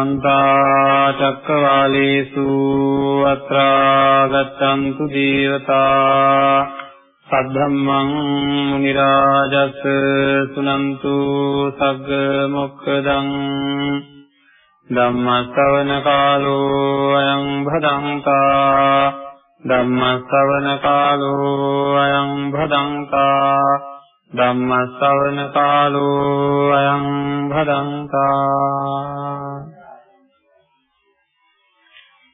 සමන්ත චක්කවාලේසු අත්‍රා ගච්ඡන්තු දේවතා සද්ධම්මං මුනි රාජස් සුනන්තු සග්ග මොක්ඛදං ධම්ම ශ්‍රවණ කාලෝ අයං භදංතා ධම්ම ශ්‍රවණ කාලෝ අයං භදංතා ධම්ම ශ්‍රවණ කාලෝ අයං භදංතා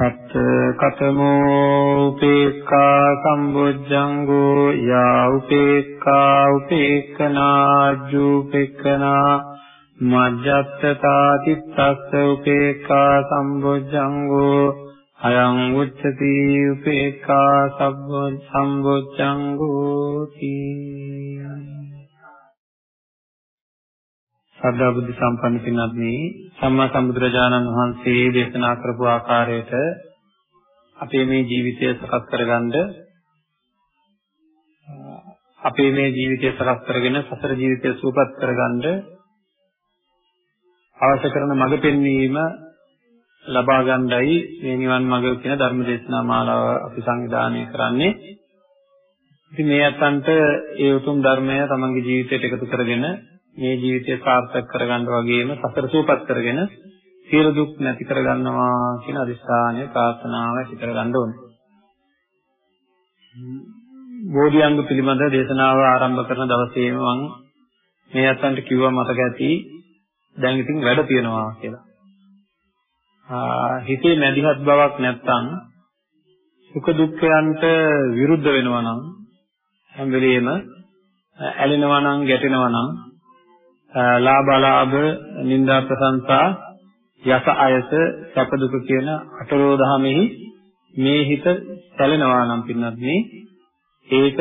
සත්ත කතමෝ උපේක්ඛා සම්බුද්ධංගෝ යා උපේක්ඛා උපේක්ඛනා ජූපේක්ඛනා මජ්ජත්තතා තිත්තස්ස උපේක්ඛා සම්බුද්ධංගෝ අයං උච්චති උපේක්ඛා සම්බ සම්බුද්ධංගෝ තී ශ්‍රද්ධා බුද්ධ සම්පන්න පින්වත්නි සම්මා සම්බුදුරජාණන් වහන්සේ දේශනා කරපු ආකාරයට අපේ මේ ජීවිතය සකස් කරගන්න අපේ මේ ජීවිතය සකස් කරගෙන සසර ජීවිතය සූපත් කරගන්න අවශ්‍ය කරන මඟ පෙන්වීම ලබා ගන්නයි මේ නිවන් මඟ කියන ධර්ම දේශනා මාලාව අපි සංවිධානය කරන්නේ. ඉතින් මේ අතන්ට ඒ උතුම් ධර්මය තමන්ගේ ජීවිතයට එකතු කරගෙන මේ ජීවිතය සාර්ථක කරගන්න වගේම සසර සූපත් කරගෙන සියලු දුක් නැති කරගන්නවා කියන අදිස්ථානය ප්‍රාර්ථනාව ඇති කරගන්න ඕනේ. බෝධිඅංග පිළිබඳ දේශනාව ආරම්භ කරන දවසේම මම මේ අතන්ට කිව්වා මතක ඇති දැන් ඉතින් වැඩ තියනවා කියලා. හිතේ මැදිහත් බවක් නැත්නම් සුඛ දුක්ඛයන්ට විරුද්ධ වෙනවා නම් හැම වෙලෙම ඇලෙනවා නම් ගැටෙනවා නම් ලාභලාභ නිന്ദා ප්‍රශංසා යස අයස සැප දුක කියන අටලෝ දහමෙහි මේ හිත සැලෙනවා නම් පින්නත් මේ ඒක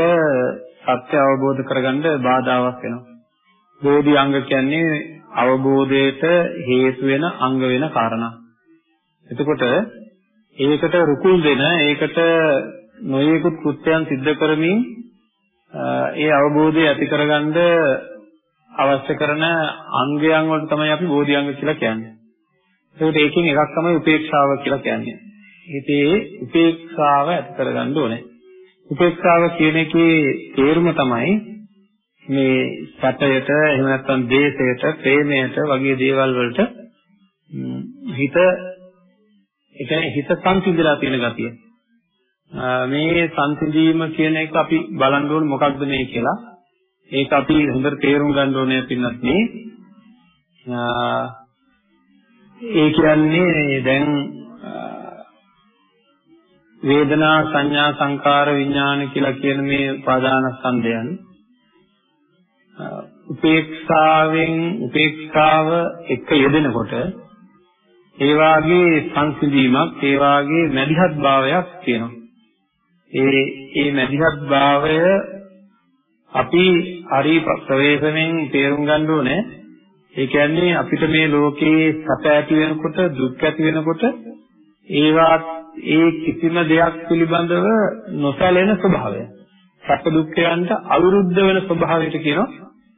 සත්‍ය අවබෝධ කරගන්න බාධාවක් වෙනවා. බෝධි අංග කියන්නේ අවබෝධයට හේතු වෙන අංග වෙන කාරණා. එතකොට ඒකට රුකුල් දෙන ඒකට නොයෙකුත් කෘත්‍යයන් සිද්ධ කරමින් ඒ අවබෝධය ඇති කරගන්න අවශ්‍ය කරන අංගයන් වලට තමයි අපි බෝධි අංග කියලා කියන්නේ. ඒකට ඒකෙන් එකක් තමයි උපේක්ෂාව කියලා කියන්නේ. හිතේ උපේක්ෂාව ඇති කරගන්න ඕනේ. උපේක්ෂාව කියන එකේ තේරුම තමයි මේ සැපයට එහෙම නැත්නම් දේශයට, ප්‍රේමයට වගේ දේවල් වලට හිත ඒ කියන්නේ හිත සංසිඳලා තියෙන ගතිය. මේ සංසිඳීම කියන එක අපි බලන්න ඕනේ මොකක්ද මේ කියලා. ඒක අපි හොඳට තේරුම් ගන්න ඕනේ පින්නත් මේ. ඒ කියන්නේ දැන් වේදනා සංඥා සංකාර විඥාන කියලා කියන මේ උපාදාන ස්කන්ධයන් උපේක්ෂාවෙන් උපේක්ෂාව එක යෙදෙනකොට ඒ වාගේ සංසිඳීමක් ඒ වාගේ මැදිහත් භාවයක් තියෙනවා. ඒ ඒ මැදිහත් භාවය අපි හරි ප්‍රවේශමෙන් තේරුම් ගන්න ඕනේ ඒ කියන්නේ අපිට මේ ලෝකේ සැප ඇති වෙනකොට දුක් ඇති වෙනකොට ඒවා ඒ කිසිම දෙයක් පිළිබඳව නොසැලෙන ස්වභාවය සැප දුක්ඛයන්ට අවිරුද්ධ වෙන ස්වභාවයට කියනවා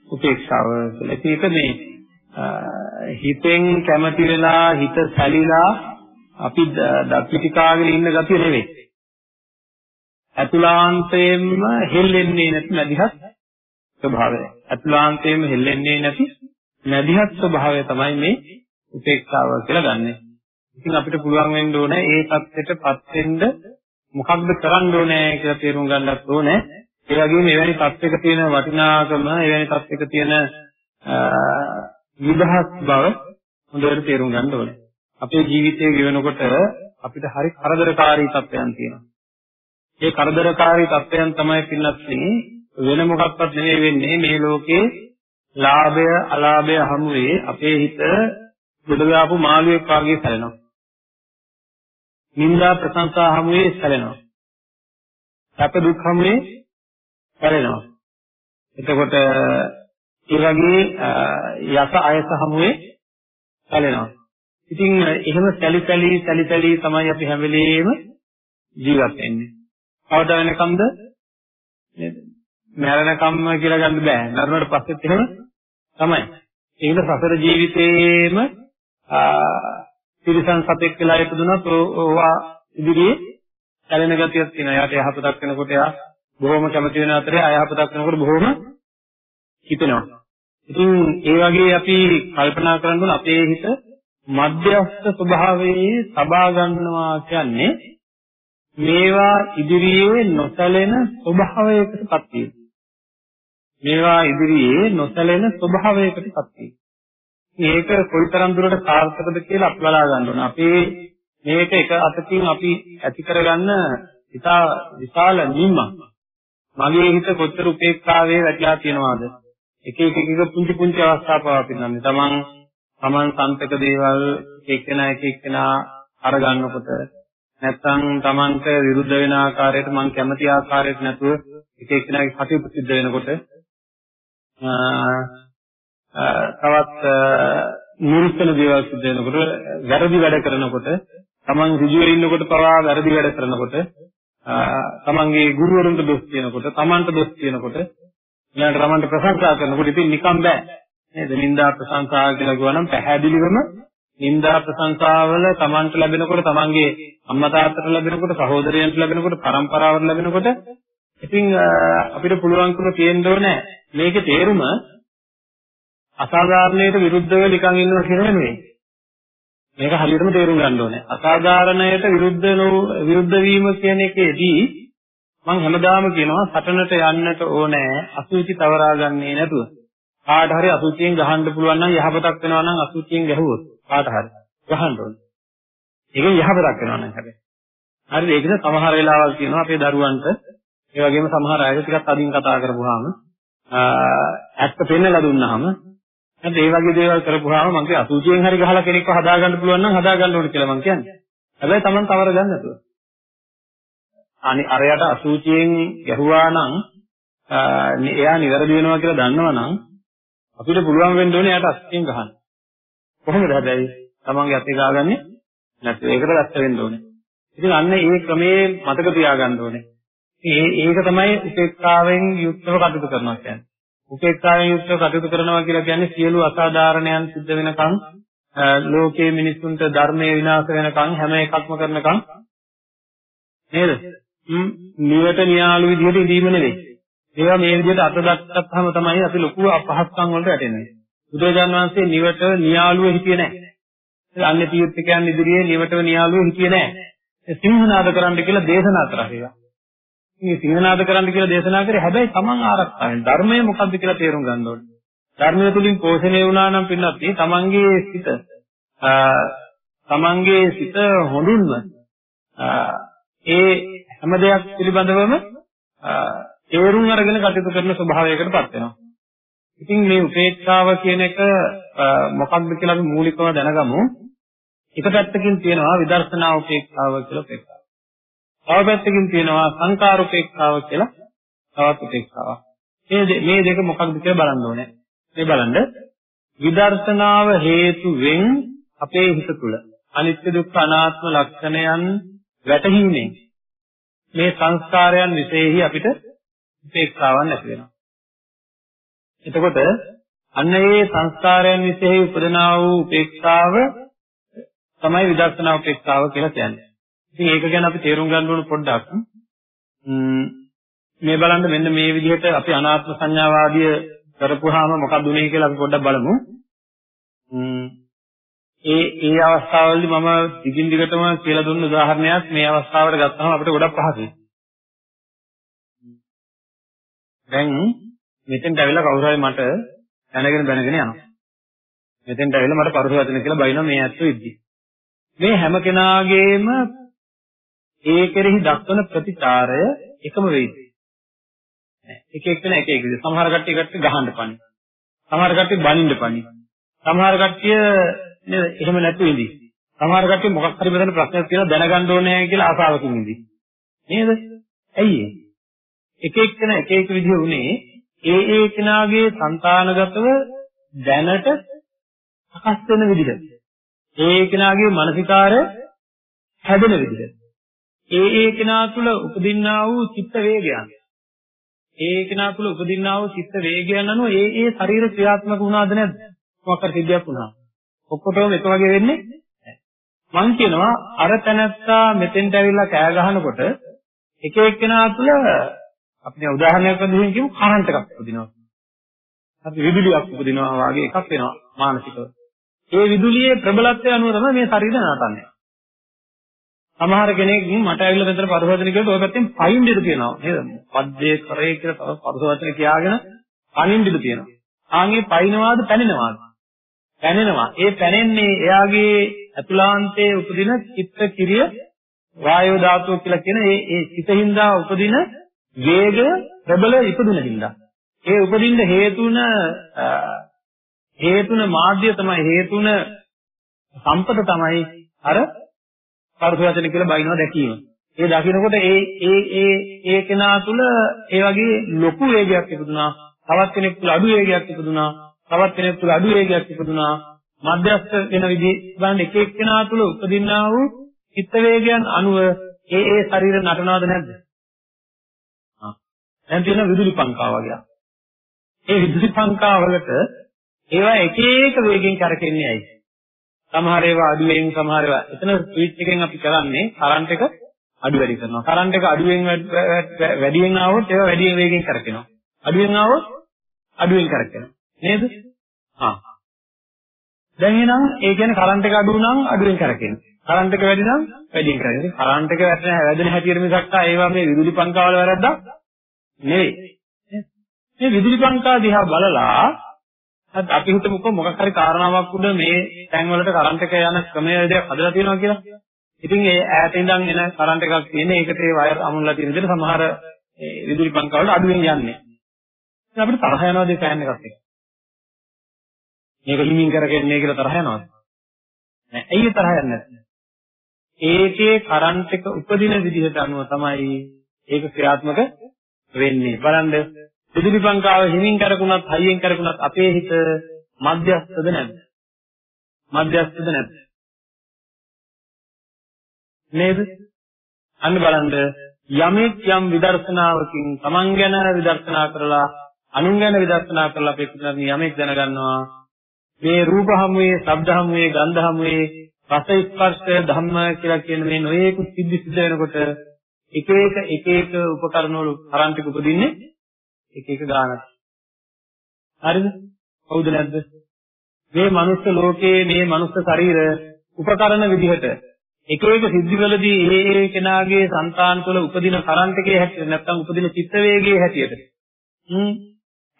උපේක්ෂාව කියලා. ඒක මේ හිතෙන් කැමති වෙලා හිත සැලිලා අපි දක්පිටිකාගෙන ඉන්න ගතිය නෙවෙයි. අතුලාන්තයෙන්ම හෙල්ලෙන්නේ නැති නැදිහත් ස්වභාවය. අතුලාන්තයෙන්ම හෙල්ලෙන්නේ නැති නැදිහත් ස්වභාවය තමයි මේ උපේක්ෂාව කියලා ගන්නෙ. ඉතින් අපිට පුළුවන් වෙන්න ඕනේ ඒ தත්ත්වයටපත් වෙන්න මොකක්ද කරන්න ඕනේ කියලා තේරුම් ගන්නත් ඕනේ. ඒ වගේම එවැනි தත්ත්වයක තියෙන වටිනාකම, එවැනි தත්ත්වයක තියෙන විදහස් බව හොඳට තේරුම් ගන්න ඕනේ. අපේ ජීවිතයේ ගෙවනකොට අපිට හරි කරදරකාරී තත්ත්වයන් තියෙනවා. ඒ කරදරකාරී තත්ත්වයන් තමයි පින්නත්නි වෙන මොකක්වත් නෙමෙයි වෙන්නේ මේ ලෝකේ ලාභය අලාභය හමුවේ අපේ හිත ගොඩගාපු මාළුවෙක් වගේ සැලෙනවා. නිന്ദා ප්‍රශංසා හමුවේ සැලෙනවා. සැප දුක් හමුවේ හැලෙනවා. එතකොට ඒ වගේ යස අයස හමුවේ හැලෙනවා. ඉතින් එහෙම සැලි සැලි සැලි සැලි තමයි අපි හැම වෙලෙම ජීවත් වෙන්නේ. කවදා වෙනකම්ද? නේද? මරණකම්ම කියලා ගන්න බෑ. මරණයට පස්සෙත් එහෙම තමයි. ඒක සසර ජීවිතේම තිරිසන් සතෙක් වෙලා ඉපදුනොත් ඕවා ඉදිරියේ සැලෙන ගතියක් තියෙනවා. යාට යහපතක් වෙනකොට යා බොහොම කැමති වෙන අතරේ අයහපතක් වෙනකොට බොහොම හිතෙනවා. ඉතින් ඒ වගේ අපි කල්පනා කරන්න ඕන අපේ හිත මධ්‍යස්ථ ස්වභාවයේ සබා ගන්නවා කියන්නේ මේවා ඉදිරියේ නොසැලෙන ස්වභාවයකටපත් වීම. මේවා ඉදිරියේ නොසැලෙන ස්වභාවයකටපත් වීම. මේක කොයිතරම් දුරට සාර්ථකද කියලා අපි බලා ගන්න ඕන. අපේ මේක එක අතකින් අපි ඇති කරගන්න ඉතා විශාල නිම්මක්. මගේ හිත කොච්චර උපේක්ෂාවේ වැටලා තියෙනවද? එක එක එක පුංචි පුංචි අවස්ථා පවා පින්නන්නේ. තමන් තමන් සම්පක දේවල් එක්කෙනා එක එක්කෙනා අරගන්නකොට නැත්තම් තමන්ට විරුද්ධ වෙන ආකාරයට මං කැමති ආකාරයට නැතුව එක එක්කෙනාගේ කටයුතු සිද්ධ වෙනකොට තවත් නිරුත්තන දේවල් සිද්ධ වෙනකොට වැරදි වැඩ කරනකොට තමන් ඍජුව ඉන්නකොට පවා වැරදි වැඩ කරනකොට තමන්ගේ ගුරුවරුන්ට දොස් කියනකොට තමන්ට දොස් කියනකොට ඊළඟට තමන්ට ප්‍රශංසා කරනකොට ඉතින් නිකම් බෑ. නේද? නිന്ദා ප්‍රශංසා කියලා කියවනම් පැහැදිලිවම නිന്ദා ප්‍රශංසාවල තමන්ට ලැබෙනකොට තමන්ගේ අම්මා තාත්තට ලැබෙනකොට සහෝදරයන්ට ලැබෙනකොට පරම්පරාවට ලැබෙනකොට ඉතින් අපිට පුළුවන්කම තියෙන්න ඕනේ මේකේ තේරුම අසාධාරණයට විරුද්ධව නිකන් ඉන්නවා කියන නෙවෙයි. මේක හරියටම තේරුම් ගන්න ඕනේ. අසාධාරණයට විරුද්ධ විරුද්ධ වීම කියන එකේදී මම හැමදාම කියනවා සටනට යන්නට ඕනේ අසුචි තවරා ගන්නේ නැතුව. කාට හරි අසුචියෙන් ගහන්න පුළුවන් නම් යහපතක් වෙනවා නම් අසුචියෙන් ගැහුවොත් කාට හරි ගහන්න ඕනේ. ඒකෙන් යහපතක් වෙනවා නම් හැබැයි. හරිද? ඒකද සමහර වෙලාවල් කියනවා අපේ දරුවන්ට ඒ වගේම සමහර අයට ටිකක් අදින් කතා කරපුවාම ඇත්ත පෙන්නලා දුන්නාම නැත්නම් ඒ වගේ දේවල් කරපුවාම මම කිය අසුචියෙන් හරි ගහලා කෙනෙක්ව හදාගන්න පුළුවන් නම් හදාගන්න ඕනේ කියලා මම කියන්නේ. හැබැයි Taman තවර ගන්න නැතුව. අනි අරයට අසුචියෙන් ගැහුවා නම් එයා නිවැරදි වෙනවා කියලා දන්නවනම් අපිට පුළුවන් වෙන්න ඕනේ එයාට අසුචියෙන් ගහන්න. කොහොමද හැබැයි Tamanගේ අතේ ගාගන්නේ නැත්නම් ඒකට දැස්ස වෙන්න ඕනේ. ඉතින් අන්න ඒ ක්‍රමයේ මතක තියාගන්න ඕනේ. ඒ ඒක තමයි උපේක්ෂාවෙන් යුක්තව කටයුතු කරනවා කියන්නේ. උපේක්ෂාවෙන් යුක්තව කටයුතු කරනවා කියලා කියන්නේ සියලු අසාධාරණයන් සිද්ධ වෙනකන් ලෝකයේ මිනිසුන්ට ධර්මයේ විනාශ වෙනකන් හැම එකක්ම කරනකන් නේද? නිවට නියාලු විදිහට ඉඳීම නෙවෙයි. ඒවා මේ විදිහට අත දක්වත්තාම තමයි අපි ලොකු අපහසුකම් වලට වැටෙන්නේ. බුදුරජාණන් වහන්සේ නිවට නියාලුව හිටියේ නැහැ. අන්‍ය තීර්ථකයන් ඉදිරියේ නිවටව නියාලුව හිටියේ නැහැ. සිංහනාද කරන්න කියලා දේශනා කරා ඒවා. මේ සිංහනාද කරන්න කියලා දේශනා කරේ හැබැයි Taman ආරක්ෂාවෙන් ධර්මය මොකද්ද කියලා තේරුම් ගන්න ඕනේ. ධර්මය තුලින් පෝෂණය වුණා නම් පින්නත් මේ Tamanගේ සිත Tamanගේ සිත හොඳින්ම ඒ හැම දෙයක් පිළිබඳවම තේරුම් අරගෙන කටයුතු කරන ස්වභාවයකටපත් වෙනවා. ඉතින් මේ උපේක්ෂාව කියන එක මොකක්ද කියලා අපි මූලිකව දැනගමු. එක පැත්තකින් තියෙනවා විදර්ශනා උපේක්ෂාව කියලා උපේක්ෂාව. තව පැත්තකින් තියෙනවා සංකාර උපේක්ෂාව කියලා තවත් උපේක්ෂාවක්. මේ මේ දෙක මොකක්ද කියලා බලන්න ඕනේ. මේ බලන්න විදර්ශනාව හේතුවෙන් අපේ හිත තුළ අනිත්‍ය දුක්ඛ අනාත්ම ලක්ෂණයන් වැටහීමෙන් මේ සංස්කාරයන් විශේෂයි අපිට උපේක්ෂාවක් නැති වෙනවා. එතකොට අන්න ඒ සංස්කාරයන් විශේෂයි උපදනා වූ උපේක්ෂාව තමයි විදර්ශනා උපේක්ෂාව කියලා කියන්නේ. ඉතින් ඒක ගැන අපි තේරුම් ගන්න ඕන පොඩ්ඩක්. මේ බලන්න මෙන්න මේ විදිහට අපි අනාත්ම සංඥාවාදිය කරපුවාම මොකක්ද උනේ කියලා අපි පොඩ්ඩක් බලමු. ඒ ඒ අවස්ථාවවලදී මම දිගින් දිගටම කියලා දුන්න උදාහරණයක් මේ අවස්ථාවට ගත්තම අපිට ගොඩක් පහසුයි. දැන් මෙතෙන්ට ඇවිල්ලා කවුරු හරි මට දැනගෙන දැනගෙන යනවා. මෙතෙන්ට ඇවිල්ලා මට පරුස වචන කියලා බයිනවා මේ ඇත්තෝ ඉද්දි. මේ හැම කෙනාගේම ඒ කෙරෙහි දක්වන ප්‍රතිචාරය එකම වෙයිද? එක එක්කෙනා එක එක විදිහට. සමහර කට්ටිය කට්ටිය ගහන්න පනි. සමහර කට්ටිය බනින්න පනි. සමහර කට්ටිය නේද එහෙම නැතු ඉඳි. සමහර කට්ටිය මොකක් හරි මෙතන ප්‍රශ්නයක් තියෙනවා දැනගන්න ඕනේ කියලා ආසාවකින් ඉඳි. නේද? ඇයි එක එක්කෙනා එක එක විදිහ උනේ ඒ ඒ කෙනාගේ సంతානගතව දැනට සකස් වෙන විදිහට. ඒ ඒ කෙනාගේ මානසිකාර හැදෙන විදිහට. ඒ ඒ කෙනා තුළ උපදින්නා වූ චිත්ත වේගයන්. ඒ ඒ කෙනා තුළ උපදින්නා වූ චිත්ත වේගයන් අනුව ඒ ඒ ශරීර ක්‍රියාත්මක වුණාද නැද්ද? මොකක්ද සිද්ධියක් වුණා. ඔක්කොටම එක වගේ වෙන්නේ නැහැ. මම කියනවා අර තැනත්තා මෙතෙන්ට ඇවිල්ලා කෑ ගහනකොට එක එක්කෙනා තුළ අපි උදාහරණයක් වශයෙන් කියමු කරන්ට් එකක් උපදිනවා. අපි විදුලියක් උපදිනවා වගේ එකක් වෙනවා මානසිකව. ඒ විදුලියේ ප්‍රබලත්වය අනුව තමයි මේ ශරීරය නටන්නේ. සමහර කෙනෙක් මට ඇවිල්ලා මෙතන පරිවර්තන කියනකොට ඔය පැත්තෙන් පයින් දෙද කියනවා නේද? පද්දේ කරේ කියලා පරිවර්තන කියාගෙන පනින් දෙද කියනවා. ආන්ගේ පයින්වාද පැනෙනවාද? පැනෙනවා. ඒ පැනෙන්නේ එයාගේ අතුලාන්තයේ උපදින චිත්ත කිරිය වායෝ ධාතුව කියලා කියන ඒ ඒ චිතින්දා උපදින වේග ප්‍රබල ඉපදුන හින්දා. ඒ උපදින්න හේතුන හේතුන මාධ්‍ය තමයි හේතුන සම්පත තමයි අර පරසවචන කියලා බයිනවා දැකීම. ඒ දකින්නකොට ඒ ඒ ඒ ඒ කෙනා තුළ ඒ වගේ ලොකු වේගයක් ඉපදුනා. තවත් කෙනෙක් තුළ අඩු වේගයක් ඉපදුනා. තවත් කෙනෙක් තුළ අඩු වේගයක් ඉපදුනා. මධ්‍යස්ථ වෙන විදිහ බලන්න එක එක්කෙනා තුළ උපදින්නා වූ චිත්ත වේගයන් අනුව ඒ ඒ ශරීර නටනවද නැද්ද? ආ. දැන් තියෙන විදුලි පංකා වගේ. ඒ විදුලි පංකා වලට ඒවා එක එක වේගෙන් කරකෙන්නේ ඇයි? සමහර ඒවා අඩුවෙන් සමහර ඒවා එතන ස්විච් එකෙන් අපි කරන්නේ කරන්ට් එක අඩු වැඩි කරනවා. කරන්ට් එක අඩුවෙන් වැඩියෙන් ආවොත් ඒවා වැඩියෙන් වේගෙන් කරකිනවා. අඩුවෙන් ආවොත් අඩුවෙන් කරකිනවා. නේද? හා. දැන් එහෙනම් ඒ කියන්නේ කරන්ට් එක අඩු නම් අඩුවෙන් කරකිනවා. කරන්ට් එක වැඩි නම් වැඩියෙන් කරකිනවා. කරන්ට් එක වැටෙන වැදෙන හැටියට මිසක් ඒවා මේ විදුලි පංකාවල වැරද්දක් නෙවෙයි. මේ විදුලි පංකා දිහා බලලා අපි හිතමුකෝ මොකක් හරි කාරණාවක් උඩ මේ තැන් වලට කරන්ට් එක යන ක්‍රමය දෙයක් හදලා තියෙනවා කියලා. ඉතින් ඒ ඈත ඉඳන් එන කරන්ට් එකක් තියෙන ඒකට ඒ වයර් අමුණලා තියෙන විදිහට සමහර විදුලි පංකා වල අඩුවෙන් යන්නේ. ඉතින් අපිට තරහ යනවාද ඒ ෆෑන් එකත් එක්ක? මේක හිමින් කරගන්නේ කියලා තරහ යනවාද? නෑ. ඇයි තරහ යන්නේ නැත්තේ? ඒකේ කරන්ට් එක උපදින විදිහට අනුව තමයි ඒක ක්‍රියාත්මක වෙන්නේ. බලන්න විදුලි පංකාව හිමින් කරකුණත් හයියෙන් කරකුණත් අපේ හිත මධ්‍යස්ථද නැද්ද? මධ්‍යස්ථද නැද්ද? නේද? අන්න බලන්න යමෙක් යම් විදර්ශනාවකින් තමන් ගැන විදර්ශනා කරලා අනුන් ගැන විදර්ශනා කරලා අපේ කුණත් යමෙක් දැනගන්නවා මේ රූප හමුවේ, ශබ්ද හමුවේ, ගන්ධ හමුවේ රස ස්පර්ශ ධම්ම කියලා කියන මේ නොයේකු සිද්ධි සිද්ධ වෙනකොට එක එක එක එක උපකරණ වල කරන්ට් එක උපදින්නේ එක එක ගානක්. හරිද? හවුද නැද්ද? මේ මනුස්ස ලෝකයේ මේ මනුස්ස ශරීර උපකරණ විදිහට එක එක සිද්ධිවලදී ඒ ඒ කෙනාගේ సంతාන තුළ උපදින කරන්ට් එකේ හැටියට නැත්නම් උපදින චිත්ත වේගයේ හැටියට හ්ම්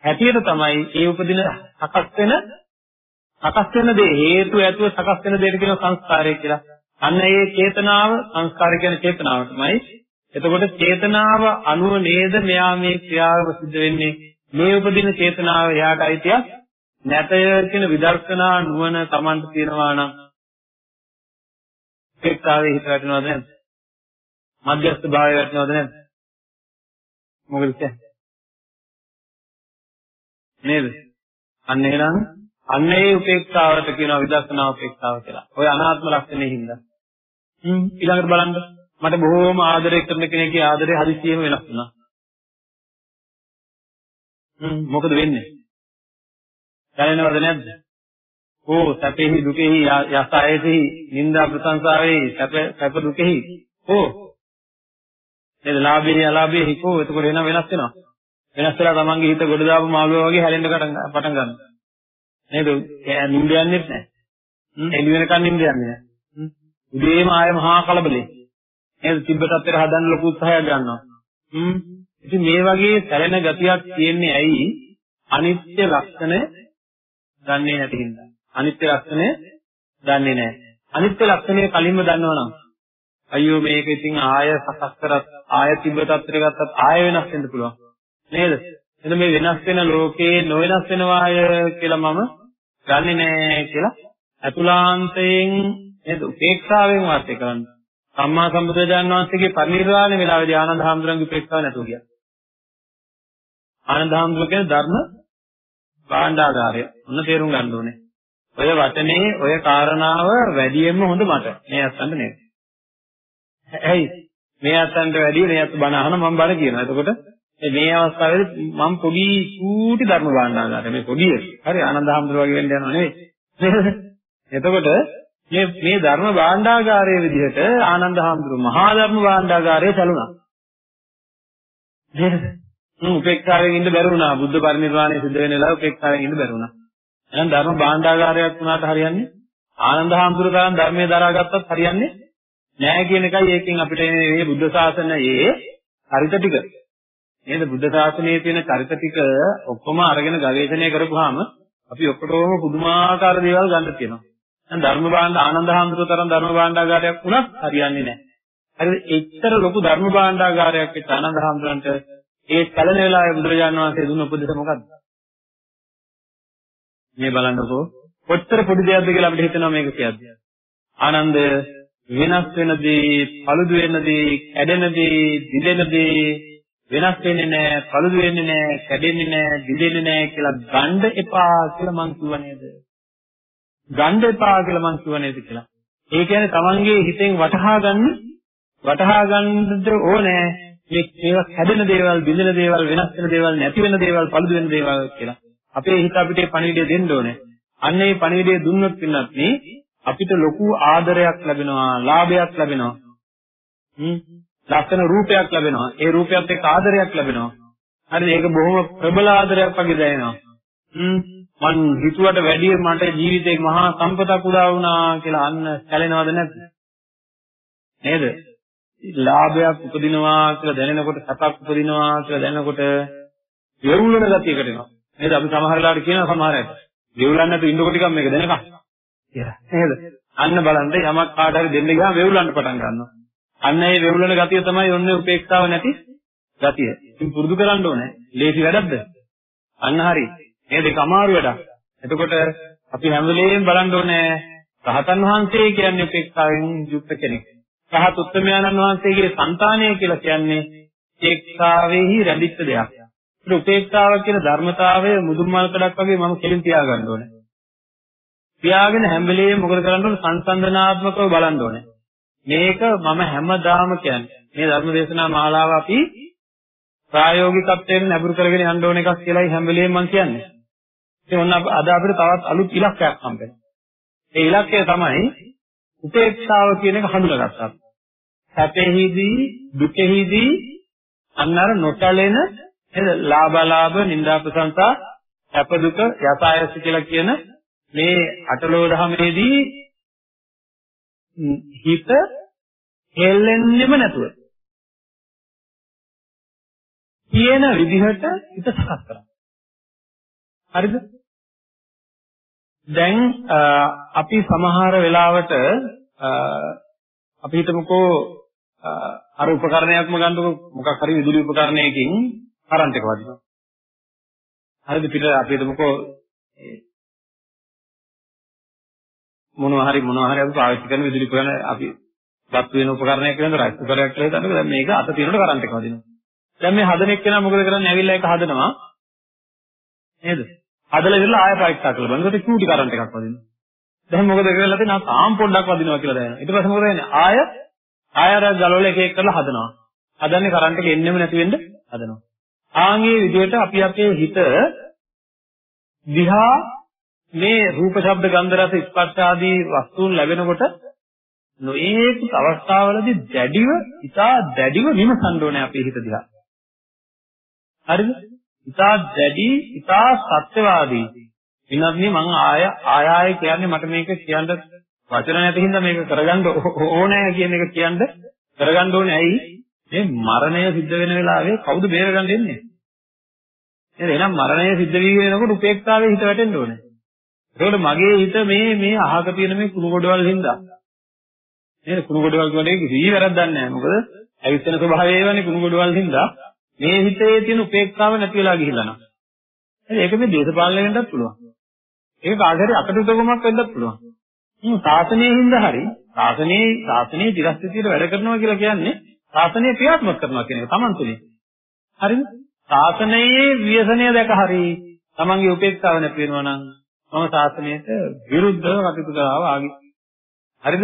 හැටියට තමයි ඒ උපදින සකස් වෙන සකස් වෙන දේ හේතු ඇතුව සකස් වෙන දෙයට කියන සංස්කාරය කියලා. අන්න ඒ චේතනාව සංස්කාරය කියන්නේ චේතනාව තමයි. එතකොට චේතනාව අනුව නේද මෙයා මේ ක්‍රියාව සිද්ධ වෙන්නේ? මේ උපදින චේතනාව එයාට අයිතියක් නැතය කියන විදර්ශනා නුවණ Tamanට තියෙනවා නම් එක්කාවේ හිත වැටෙනවද නැද්ද? මධ්‍යස්ථ භාවය වැටෙනවද නැද්ද? මොකද කියන්නේ? නේද? අන්න එහෙනම් අන්න ඒ උපේක්ෂාවට කියනවා විදර්ශනා උපේක්ෂාව කියලා. ඔය අනාත්ම ලක්ෂණේ හින්දා. හ්ම් ඊළඟට බලන්න. මට බොහෝම ආදරය කරන කෙනෙක්ගේ ආදරය හදිස්සියෙම වෙනස් වුණා. හ්ම් මොකද වෙන්නේ? දැනෙනවද නැද්ද? ඕ සැපෙහි දුකෙහි යසායෙහි නිന്ദා ප්‍රශංසාවෙහි සැප සැප දුකෙහි ඕ නේද ලාභෙහි අලාභෙහි කෝ එතකොට එන වෙනස් වෙනවා. වෙනස් වෙලා තමන්ගේ හිත ගොඩ දාපු මාළුවා වගේ හැලෙන්න පටන් ගන්නවා. නේද? නිින්ද යන්නේ නැහැ. එළි වෙනකන් නිින්ද යන්නේ නැහැ. උදේම ආය මහා කලබලේ. නේද? තිබ්බතත්තර හදන්න ලොකු උත්සාහයක් ගන්නවා. හ්ම්. ඉතින් මේ වගේ සැලෙන ගතියක් තියෙන්නේ ඇයි? අනිත්‍ය ලක්ෂණය දන්නේ නැති හින්දා. අනිත්‍ය ලක්ෂණය දන්නේ නැහැ. අනිත්‍ය ලක්ෂණය කලින්ම දන්නවනම් අයියෝ මේක ඉතින් ආය සකස් කරත් ආය තිබ්බ තත්ත්වයට ගත්තත් ආය වෙනස් වෙන්න පුළුවන්. නේද? එතන මේ වෙනස් වෙන ලෝකේ නොවෙනස් වෙනවාය කියලා මම දන්නේ නැහැ කියලා අතුලාන්තයෙන් නේද උපේක්ෂාවෙන් වාසය කරන්නේ. සම්මා සම්බුදුරජාණන් වහන්සේගේ පරිනිර්වාණය වෙලාවේදී ආනන්ද හාමුදුරන්ගේ උපේක්ෂාව නැතුව ගියා. ආනන්ද හාමුදුරුවෝ කියන ධර්ම භාණ්ඩාගාරය. ඔන්න තේරුම් ගන්න ඕනේ. ඔය වචනේ ඔය කාරණාව වැඩියෙන්ම හොඳ මට. මේ අත්තන්ට නෙවෙයි. ඇයි? මේ අත්තන්ට වැඩිය මේ අත්ත බණ අහන මම බණ කියනවා. එතකොට මේ අවස්ථාවේදී මම පොඩි සූටි ධර්ම භාණ්ඩාගාරය මේ පොඩිය. හරි ආනන්ද හාමුදුරුවෝ වගේ වෙන්න යනවා නෙවෙයි. එතකොට මේ මේ ධර්ම භාණ්ඩාගාරයේ විදිහට ආනන්ද හාමුදුරුවෝ මහා ධර්ම භාණ්ඩාගාරයේ චලුණා. නේද? උපේක්ෂාවෙන් ඉන්න බැරි වුණා. බුද්ධ පරිනිර්වාණය සිද්ධ වෙන වෙලාව උපේක්ෂාවෙන් ඉන්න බැරි වුණා. එහෙනම් ධර්ම භාණ්ඩාගාරයක් වුණාට හරියන්නේ ආනන්ද හාමුදුරුවෝ තරම් ධර්මයේ දරාගත්තත් හරියන්නේ නැහැ කියන එකයි ඒකෙන් අපිට මේ බුද්ධ ශාසනයේ චරිත ටික. නේද? බුද්ධ ශාසනයේ තියෙන චරිත ටික ඔක්කොම අරගෙන ගවේෂණය කරපුවාම අපි ඔක්කොටම පුදුමාකාර දේවල් ගන්න තියෙනවා. දැන් ධර්ම භාණ්ඩ ආනන්ද හාමුදුරුවෝ තරම් ධර්ම භාණ්ඩාගාරයක් වුණත් හරියන්නේ නැහැ. හරිද? එච්චර ලොකු ධර්ම භාණ්ඩාගාරයක් වෙච්ච ආනන්ද හාමුදුරන්ට ඒ කලන වෙලාවේ බුදුරජාණන් වහන්සේ දුන්න උපදෙස මොකක්ද? මේ බලන්නකෝ කොච්චර පොඩි දෙයක්ද කියලා අපිට හිතෙනවා මේක කියද්දී. ආනන්ද වෙනස් වෙන දේ, paludu වෙන දේ, කැඩෙන දේ, දිදෙන දේ වෙනස් වෙන්නේ නැහැ, paludu වෙන්නේ නැහැ, කැඩෙන්නේ නැහැ, දිදෙන්නේ නැහැ කියලා ගන්න එපා කියලා මං කිව්ව නේද? ගන්න එපා කියලා මං කිව්ව නේද කියලා. ඒ කියන්නේ තමන්ගේ හිතෙන් වටහා ගන්න වටහා ගන්නද ඕනේ මේ මේවා හැදෙන දේවල්, බිඳෙන දේවල්, වෙනස් වෙන දේවල්, නැති වෙන දේවල්, paludu වෙන දේවල් කියලා. අපේ හිත අපිට පණිවිඩය දෙන්න ඕනේ. අන්න ඒ පණිවිඩය දුන්නොත් පින්නත් මේ අපිට ලොකු ආදරයක් ලැබෙනවා, ලාභයක් ලැබෙනවා. හ්ම්. ලස්සන රූපයක් ලැබෙනවා. ඒ රූපයත් එක්ක ආදරයක් ලැබෙනවා. හරිද? ඒක බොහොම ප්‍රබල ආදරයක් වගේ දැනෙනවා. හ්ම්. මං හිතුවට වැඩිය මට ජීවිතේ මහා සම්පතක් උදා වුණා කියලා අන්න සැලෙනවද නැද්ද? නේද? ලාභයක් උපදිනවා කියලා දැනෙනකොට සතක් උපදිනවා කියලා දැනෙනකොට වෙරුළන ගතියකට එනවා. නේද? අපි සමහර වෙලාවට කියනවා සමහර අය. වෙරුළන්න නැතුව ඉන්නකොට ටිකක් මේක දැනගන්න. කියලා. නේද? අන්න බලන්න යමක් කාට හරි දෙන්න ගියාම වෙරුළන්න පටන් ගන්නවා. අන්න ඒ වෙරුළන ගතිය තමයි ඔන්නේ උපේක්ෂාව නැති ගතිය. ඉතින් පුරුදු කරන්න ඕනේ. ලේසි වැඩක්ද? අන්න හරි. නේද? ඒක අමාරු වැඩක්. එතකොට අපි හැම වෙලේම බලන්න ඕනේ රහතන් වහන්සේ කියන්නේ උපේක්ෂාවෙන් යුක්ත කෙනෙක්. රහත් උත්තමයන්න් වහන්සේගේ సంతානය කියලා කියන්නේ උපේක්ෂාවෙහි රැඳිච්ච දෙයක්. ඒ උපේක්ෂාව කියන ධර්මතාවය මුදුන් මල් කඩක් වගේ මම කෙලින් තියාගන්න ඕනේ. තියාගෙන හැම වෙලේම මොකද කරන්න ඕනේ සංසන්දනාත්මකව බලන්න ඕනේ. මේක මම හැමදාම කියන්නේ. මේ ධර්ම දේශනා මාලාව අපි ප්‍රායෝගිකත්වයෙන් නැඹුරු කරගෙන යන්න ඕන එකක් කියලායි හැම වෙලේම මම කියන්නේ. ඉතින් ඔන්න අද අපිට තවත් අලුත් ඉලක්කයක් හම්බෙනවා. ඒ ඉලක්කය තමයි උපේක්ෂාව කියන එක හඳුනාගත්තා. සැපෙහිදී දුකෙහිදී අන්නර නොසැලෙන නේද? ලාභ ලාභ නිന്ദා ප්‍රශංසා සැප දුක යසායස කියලා කියන මේ අටලෝ දහමේදී හිත හෙල්ලෙන්නෙම නැතුව කියන විදිහට හිත සකස් කරනවා. හරිද? දැන් අපි සමහර වෙලාවට අපි හිතමුකෝ අර උපකරණයක්ම ගන්නකො මොකක් හරි විදුලි උපකරණයකින් කරන්ට් එක වදිනවා. හරිද පිට අපි හිතමුකෝ මොනවා හරි මොනවා හරි අපි පාවිච්චි කරන විදුලි උපකරණ අපි වත් වෙන උපකරණයක් කියන රයිස් කුකරයක් කියලා හිතන්නකෝ දැන් මේක අත තියෙනකොට කරන්ට් එක වදිනවා. දැන් මේ හදන එක්කෙනා මොකද කරන්නේ? ඇවිල්ලා ඒක හදනවා. නේද? හදලා ඉවරලා ආය පරීක්ෂා කරලා බලනකොට චූටි කරන්ට් එකක් වදිනවා. දැන් මොකද කරලා තියෙන්නේ? තාම් පොඩ්ඩක් වදිනවා කියලා දැනෙනවා. ඊට පස්සේ මොකද වෙන්නේ? ආය ආය අර ගලවල එක එක කරලා හදනවා. හදන්නේ කරන්ට් එක එන්නෙම නැති වෙන්න හදනවා. ආන්ගේ විදිහට අපි අපේ හිත දිහා මේ රූප ශබ්ද ගන්ධ රස ස්පර්ශ ආදී වස්තුන් ලැබෙනකොට නොඒකුත් අවස්ථාවලදී දැඩිව, ඉතා දැඩිව විමසන්න ඕනේ අපේ හිත දිහා. හරිද? ඉතා දැඩි, ඉතා සත්‍යවාදී. විනර්ණි මම ආය ආය ආය කියන්නේ මට මේක කියන්න වචන නැති හින්දා මේක කරගන්න ඕනේ කියන එක කියන්න කරගන්න ඕනේ ඇයි? මේ මරණය සිද්ධ වෙන වෙලාවේ කවුද බේරගන්න එන්නේ? එහෙනම් මරණය සිද්ධ වී වෙනකොට උපේක්ෂාවේ හිත වැටෙන්න ඕනේ. ඒකෝට මගේ හිත මේ මේ අහක තියෙන මේ කුණු ගොඩවල් හින්දා. නේද කුණු ගොඩවල් කියන්නේ කිසි වැරද්දක් නැහැ. මොකද ඇවිස්සෙන ස්වභාවය ඒවනේ කුණු ගොඩවල් හින්දා මේ හිතේ තියෙන උපේක්ෂාව නැති වෙලා ගිහිල්ලා නම්. ඒක මේ දේශපාලනය වෙන්නත් පුළුවන්. ඒක කාගරි අකටුතකමක් වෙන්නත් පුළුවන්. මේ සාසනයේ හින්දා හරි සාසනයේ සාසනයේ තිරස්තිතියට වැඩ කරනවා කියලා කියන්නේ සාසනය ක්‍රියාත්මක කරනවා කියන එක Taman තුලින්. හරිද? ශාසනයේ ව්‍යසනය දැක හරි තමන්ගේ උපේක්ෂාව නැති වෙනවා නම් මම ශාසනයට විරුද්ධව කටයුතු කරා වාගේ. හරිද?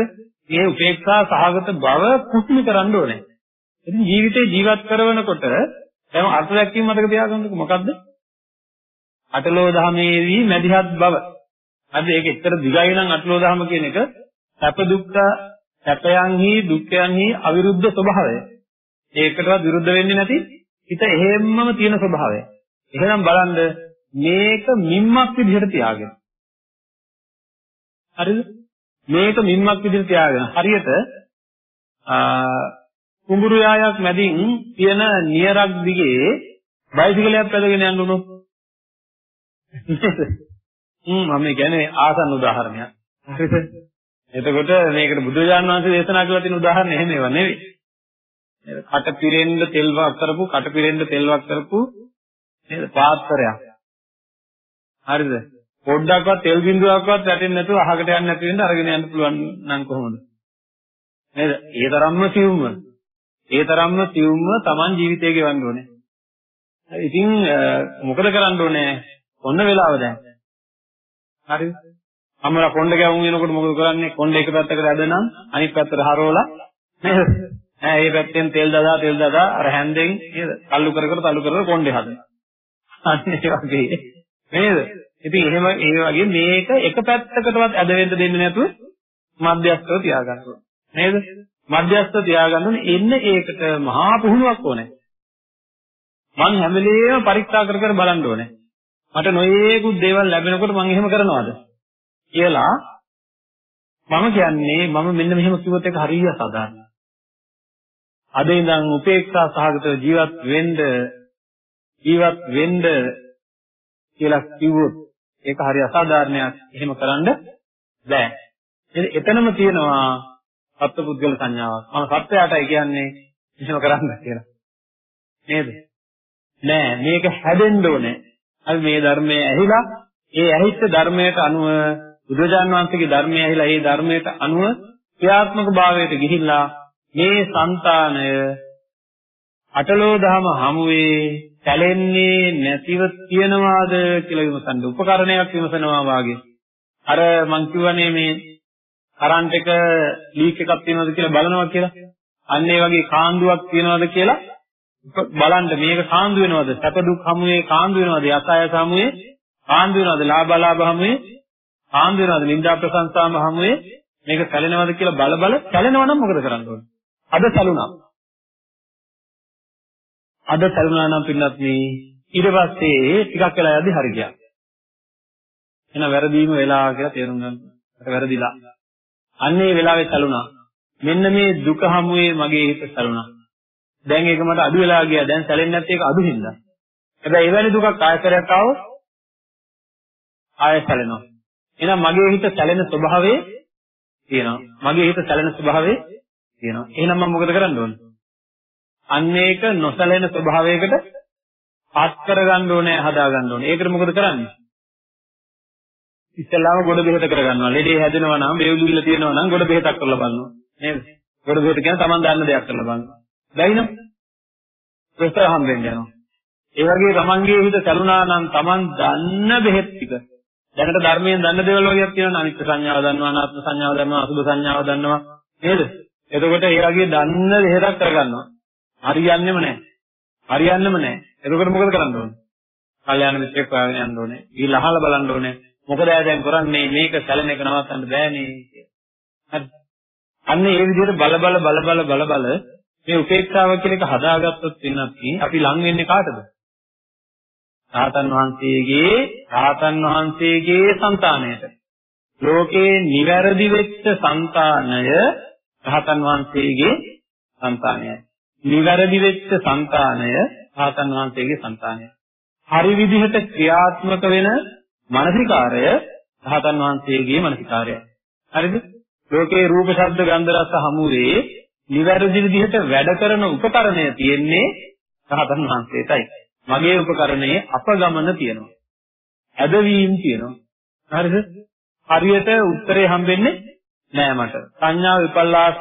මේ උපේක්ෂා සහගත බව කුසුම කරන්න ඕනේ. ඉතින් ජීවිතේ ජීවත් කරනකොට දැන් අර්ථ දැක්වීම මතක තියාගන්නකො මොකද්ද? අටලෝ දහමේදී මැදිහත් බව. හරිද? ඒක එච්චර දිගයි නම් අටලෝ දහම කියන එක සැප දුක්ඛ සැපයන්හි දුක්ඛයන්හි අවිරුද්ධ ස්වභාවය. ඒකටවත් විරුද්ධ වෙන්නේ නැති හිත එහෙම්මම තියෙන ස්වභාවය. එහෙනම් බලන්න මේක මිම්මක් විදිහට තියාගෙන. හරිද? මේක මිම්මක් විදිහට තියාගෙන හරියට කුඹුරු යායක් මැදින් තියෙන නියරක් දිගේ බයිසිකලයක් පැදගෙන යන්න උනොත් හ්ම් මම කියන්නේ ආසන්න උදාහරණයක්. හරිද? එතකොට මේකට බුදුරජාණන් වහන්සේ දේශනා කළ තියෙන උදාහරණ එහෙම ඒවා නෙවෙයි. කට පිරෙන්න තෙල් වක් කරපු කට පිරෙන්න තෙල් වක් කරපු නේද පාත්‍රයක්. හරිද? පොඩ්ඩක්වත් තෙල් බිඳුවක්වත් වැටෙන්නේ නැතුව අහකට යන්නේ නැති වෙන්න අරගෙන යන්න පුළුවන් නම් කොහොමද? නේද? ඒ තරම්ම සියුම්ම. ඒ තරම්ම සියුම්ම Taman ජීවිතේ ගෙවන්න ඕනේ. ඉතින් මොකද කරන්න ඕනේ? ඔන්න වෙලාව දැන්. හරිද? අමර කොණ්ඩ ගැවුම් වෙනකොට මොකද කරන්නේ? කොණ්ඩ එක පැත්තකට ඇදනම් අනිත් පැත්තට හරවලා නේද? ඈ මේ පැත්තෙන් තෙල් දදා තෙල් දදා අර හැන්දෙන් නේද? තල්ලු කර කර තල්ලු කර කර කොණ්ඩේ හදනවා. අන්න ඒ වගේ නේද? ඉතින් එහෙම ඒ වගේ මේක එක පැත්තකටවත් ඇද වෙන්න දෙන්නේ නැතුව මධ්‍යස්ථව තියාගන්න ඕනේ. නේද? මධ්‍යස්ථව තියාගන්න ඕනේ එන්න ඒකට මහා පුහුණුවක් ඕනේ. මං හැම වෙලේම පරීක්ෂා කර කර බලන්න ඕනේ. මට නොයේකුත් දේවල් ලැබෙනකොට මං එහෙම කරනවද කියලා මම කියන්නේ මම මෙන්න මෙහෙම කිව්වොත් ඒක හරිය සාධාරණයි. අද ඉඳන් උපේක්ෂා සහගතව ජීවත් වෙන්න ජීවත් වෙන්න කියලා කිව්වොත් ඒක හරිය අසාධාරණයක්. එහෙම කරන්න බෑ. එතනම තියෙනවා සත්පුද්ගල සංඥාවක්. මම සත්‍යයටයි කියන්නේ එහෙම කරන්න කියලා. නේද? නෑ මේක හැදෙන්න ඕනේ. අපි මේ ධර්මයේ ඇහිලා ඒ ඇහිච්ච ධර්මයට අනුව බුදුරජාන් වහන්සේගේ ධර්මයේ ඇහිලා ඒ ධර්මයට අනුව ක්‍රියාත්මක භාවයට ගිහිල්ලා මේ సంతානය අටලෝ දහම හමුවේ සැලෙන්නේ නැතිව තියනවාද කියලා විමසන්න. උපකරණයක් විමසනවා වාගේ. අර මං කියවනේ මේ කරන්ට් එක ලීක් එකක් තියෙනවද කියලා බලනවා කියලා. අන්න ඒ වගේ කාන්දුවක් තියෙනවද කියලා බලන්න මේක කාන්දු වෙනවද? සැප දුක් හමුවේ කාන්දු වෙනවද? යසායස හමුවේ කාන්දු වෙනවද? ලාභ ලාභ හමුවේ කාන්දු වෙනවද? නිന്ദා ප්‍රශංසාම හමුවේ මේක සැලෙනවද කියලා බල බල සැලෙනවා නම් මොකද කරන්න ඕනේ? අද සැලුණා. අද තරුණා නම් පින්නත් මේ ඊට පස්සේ ටිකක් වෙලා යද්දි හරි ගියා. එහෙනම් වැරදීම වෙලා කියලා තේරුම් ගන්න. ඒක වැරදිලා. අන්න ඒ වෙලාවේ සැලුණා. මෙන්න මේ දුක හමුවේ මගේ හිත සැලුණා. දැන් ඒක මට අඩු වෙලා ගියා. දැන් සැලෙන්නේ නැත්te ඒක අඩු හින්දා. හැබැයි එවැනි දුකක් ආයතරයක් ආවොත් ආයෙ සැලෙනවා. එහෙනම් මගේ හිත සැලෙන ස්වභාවය තියෙනවා. මගේ හිත සැලෙන ස්වභාවය තියෙනවා. එහෙනම් මම මොකද කරන්න ඕනේ? අන්න ඒක නොසැලෙන ස්වභාවයකට පත් කරගන්න ඕනේ හදා ගන්න ඕනේ. ඒකට මොකද කරන්නේ? ඉස්සෙල්ලාම ගොඩ බෙහෙත කරගන්නවා. ලෙඩේ හැදෙනවා නම්, වේවුලිල්ල තියෙනවා නම් ගොඩ බෙහෙතක් කරලා බලනවා. නේද? ගොඩ බෙහෙත කියන්නේ Taman දන්න දෙයක් කරලා බලනවා. බැයිනම් ප්‍රශ්න හම්බෙන්න යනවා. ඒ වගේ Tamanගේ හිත සැලුනා නම් Taman දන්න බෙහෙත් ටික දැනට ධර්මයෙන් දන්න දේවල් වගේක් තියෙනවා අනිත්‍ය සංඥාව දන්නවා අනාත්ම සංඥාව දන්නවා අසුභ සංඥාව දන්නවා නේද එතකොට ඒ වගේ දන්න දෙයක් කරගන්නවා හරියන්නේම නැහැ. හරියන්නේම නැහැ. එතකොට මොකද කරන්න ඕනේ? කල්යාණ මිත්‍රෙක් හොයාගෙන යන්න ඕනේ. ඊළඟ අහලා බලන්න ඕනේ. මොකද ඇය දැන් කරන්නේ මේක සැලෙන එක නවත්තන්න බෑනේ කියලා. හරි. අන්න ඒ විදිහට බල බල බල බල බල බල මේ උපේක්ෂාව කියන එක හදාගත්තොත් වෙනත් අපි ලං වෙන්නේ කාටද? රාතන් වහන්සේගේ රාතන් වහන්සේගේ సంతාණයට ලෝකේ නිවැරදි වෙච්ච సంతාණය රාතන් වහන්සේගේ సంతාණයයි නිවැරදි වෙච්ච సంతාණය රාතන් වහන්සේගේ సంతාණයයි හරි විදිහට ක්‍රියාත්මක වෙන මානසිකාරය රහතන් වහන්සේගේ මානසිකාරයයි. හරිද? ලෝකේ රූප ශබ්ද ගන්ධ රස හමුවේ නිවැරදි විදිහට වැඩ කරන උපකරණය තියෙන්නේ රහතන් වහන්සේටයි. මගේ උපකරණයේ අපගමන තියෙනවා. ඇදවීම තියෙනවා. හරිද? හරියට උත්තරේ හම්බෙන්නේ නෑ මට. සංඥා විපල්ලාස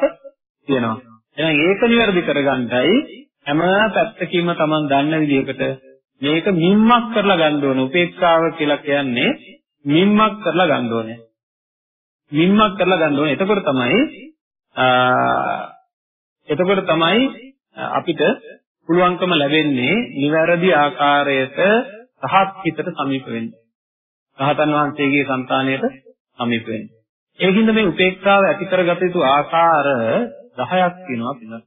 තියෙනවා. එහෙනම් ඒක නිවැරදි කරගන්නයි හැම පැත්තකින්ම Taman දන්න විදිහකට මේක මිම්මක් කරලා ගන්න ඕනේ. උපේක්ෂාව කියලා කියන්නේ මිම්මක් කරලා ගන්න ඕනේ. මිම්මක් කරලා ගන්න ඕනේ. එතකොට තමයි එතකොට තමයි අපිට පුළුවන්කම ලැබෙන්නේ නිවැරදි ආකාරයට රහත් හිතට සමීප වෙන්න. රහතන් වහන්සේගේ సంతාණයට සමීප වෙන්න. ඒකින්ද මේ උපේක්ෂාව ඇති කරගත යුතු ආකාර 10ක් තියෙනවා පිළිගන්න.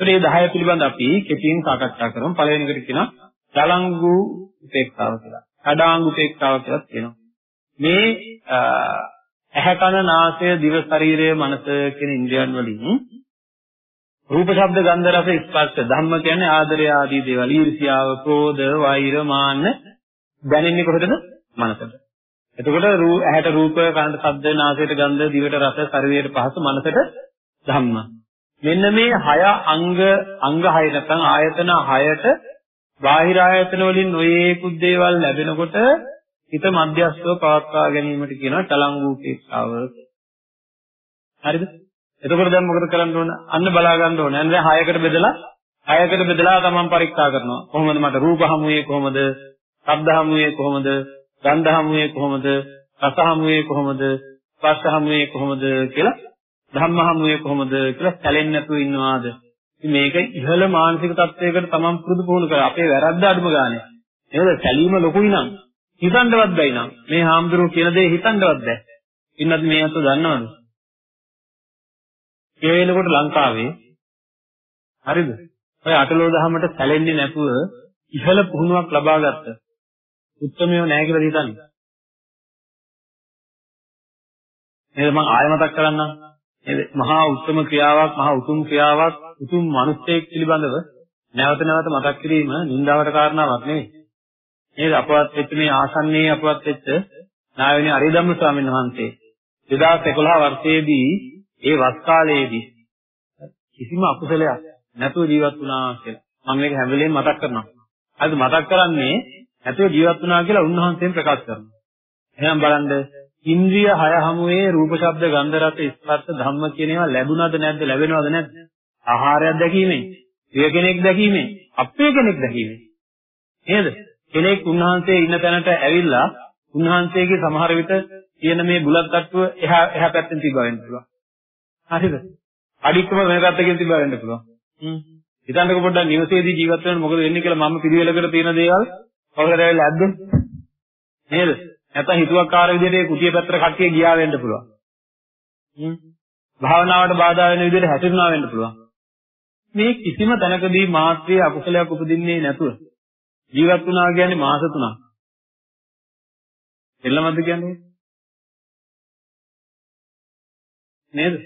ඒ 10 පිළිබඳ අපි කෙටියෙන් සාකච්ඡා කරමු. පළවෙනි එකට කියනවා දලංගු උපේක්ෂාව කියලා. කඩාංගු උපේක්ෂාව කියලා කියනවා. මේ ඇහැ කන නාසය දිව ශරීරය මනස කියන ඉන්ද්‍රියන් වලින් රූප ශබ්ද ගන්ධ රස ස්පර්ශ ධම්ම කියන්නේ ආදරය ආදී දේවල් ඊර්ෂියාව ක්‍රෝධ වෛර මාන්න දැනෙන්නේ කොහෙද මනසට එතකොට ඇහැට රූප කනට ශබ්ද නාසයට ගන්ධ දිවට රස ශරීරයට පහස මනසට ධම්ම මෙන්න මේ හය අංග අංග හය නැත්නම් ආයතන හයට බාහිර ආයතන වලින් නොයේකුත් දේවල් ලැබෙනකොට හිත මධ්‍යස්ථව පවත්වා ගැනීමට කියනවා චලංගූපේක්ෂාව. හරිද? එතකොට දැන් මොකද කරන්න ඕන? අන්න බලා ගන්න ඕනේ. දැන් හයකට බෙදලා හයකට බෙදලා තමන් පරීක්ෂා කරනවා. කොහොමද මට රූප හමුවේ කොහොමද? ශබ්ද හමුවේ කොහොමද? ගන්ධ හමුවේ කොහොමද? රස හමුවේ කොහොමද? ස්පර්ශ හමුවේ කොහොමද කියලා ධම්ම හමුවේ කොහොමද කියලා සැලෙන්නේ නැතුව ඉන්නවාද? ඉතින් මේක ඉහළ මානසික තත්වයකට තමන් පුරුදු පුහුණු කරලා අපේ වැරද්ද අඩුම ගානේ. නේද? සැලීම ලොකුයි නම් හිතන්නවත් බැයි නම් මේ හාමුදුරුවෝ කියන දේ හිතන්නවත් බැහැ. ඉන්නත් මේ අත දන්නවද? ඒ වෙනකොට ලංකාවේ හරිද? ඔය අටලෝ දහමට සැලෙන්නේ නැතුව ඉහළ පුහුණුවක් ලබා ගත්ත උත්තරමියව නැහැ කියලා හිතන්නේ. නේද මම ආයෙ මතක් කරන්නම්. නේද? මහා උත්තම ක්‍රියාවක්, මහා උතුම් ක්‍රියාවක්, උතුම් මිනිසෙක් පිළිබඳව නැවත නැවත මතක් කිරීම නින්දාවට කාරණාවක් නෙවෙයි. නේද අපවත් වෙච්ච මේ ආසන්නයේ අපවත් වෙච්ච නායකනේ අරිදම්ම ස්වාමීන් වහන්සේ 2011 වර්ෂයේදී ඒ වස් කාලයේදී කිසිම අකුසලයක් නැතුව ජීවත් වුණා කියලා. මම මේක හැම වෙලේම මතක් කරනවා. අද මතක් කරන්නේ නැතුව ජීවත් වුණා කියලා උන්වහන්සේම ප්‍රකාශ කරනවා. එහෙනම් බලන්න ඉන්ද්‍රිය හය හමුවේ රූප ශබ්ද ගන්ධ රස ස්පර්ශ ධම්ම කියන ඒවා ලැබුණාද නැද්ද ලැබෙනවද නැද්ද? ආහාරයක් දැකීමෙන්, ප්‍රිය කෙනෙක් දැකීමෙන්, අප්‍රිය කෙනෙක් දැකීමෙන්. නේද? කෙනෙක් උන්වහන්සේ ඉන්න තැනට ඇවිල්ලා උන්වහන්සේගේ සමහර විට තියෙන මේ බුලත් තට්ටුව එහා එහා පැත්තෙන් තිබ්බා වෙන්න පුළුවන්. හරිද? අඩික්කම වෙන පැත්තකින් තිබ්බා වෙන්න පුළුවන්. හ්ම්. හිතන්නකො පොඩ්ඩක් නිවසේදී ජීවත් වෙනකොට මොකද වෙන්නේ කියලා මම පිළිවෙලකට තියෙන දේවල් කවුරුහරි ඇවිල්ලා ඇද්දොත් නේද? නැත්නම් හිතුවක්කාර විදිහට ඒ කුටිය පැත්තට කට්ටිය ගියා වෙන්න පුළුවන්. හ්ම්. භාවනාවට බාධා වෙන විදිහට හැසිරුණා වෙන්න පුළුවන්. මේ කිසිම තැනකදී මාත්‍රිය අකුසලයක් උපදින්නේ නැතුව ජීවත් වුණා කියන්නේ මාස 3ක්. එල්ලමද්ද කියන්නේ? නේද?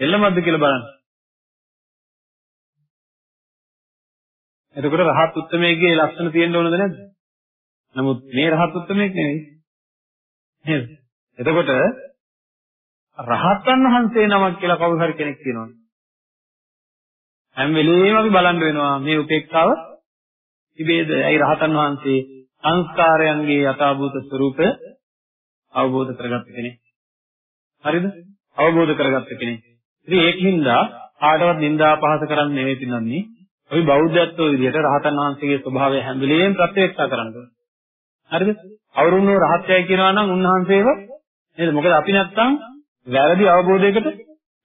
එල්ලමද්ද කියලා බලන්න. එතකොට රහත් උත්තමයේ ලක්ෂණ තියෙන්න ඕනද නැද්ද? නමුත් මේ රහත් උත්මයෙක් නෙවෙයි. නේද? එතකොට රහතන් වහන්සේ නමක් කියලා කවුරු හරි කෙනෙක් කියනවනේ. හැම වෙලෙම අපි බලන්න වෙනවා මේ උපේක්ෂාව විභේද. ඇයි රහතන් වහන්සේ සංස්කාරයන්ගේ යථාභූත ස්වરૂපය අවබෝධ කරගත්ත කෙනෙක්. හරිද? අවබෝධ කරගත්ත කෙනෙක්. ඉතින් ඒකින්ද ආඩවත් නින්දා පහස කරන්නේ නෙවෙයි පින්නන්නේ. අපි බෞද්ධත්වයේ විදිහට රහතන් වහන්සේගේ ස්වභාවය හැම වෙලෙම ප්‍රත්‍යක්ෂ කරන්නේ. හරිද? අවරුණෝ රහත්යයි කියනවා නම් උන්වහන්සේව නේද? මොකද අපි නැත්තම් වැරදි අවබෝධයකට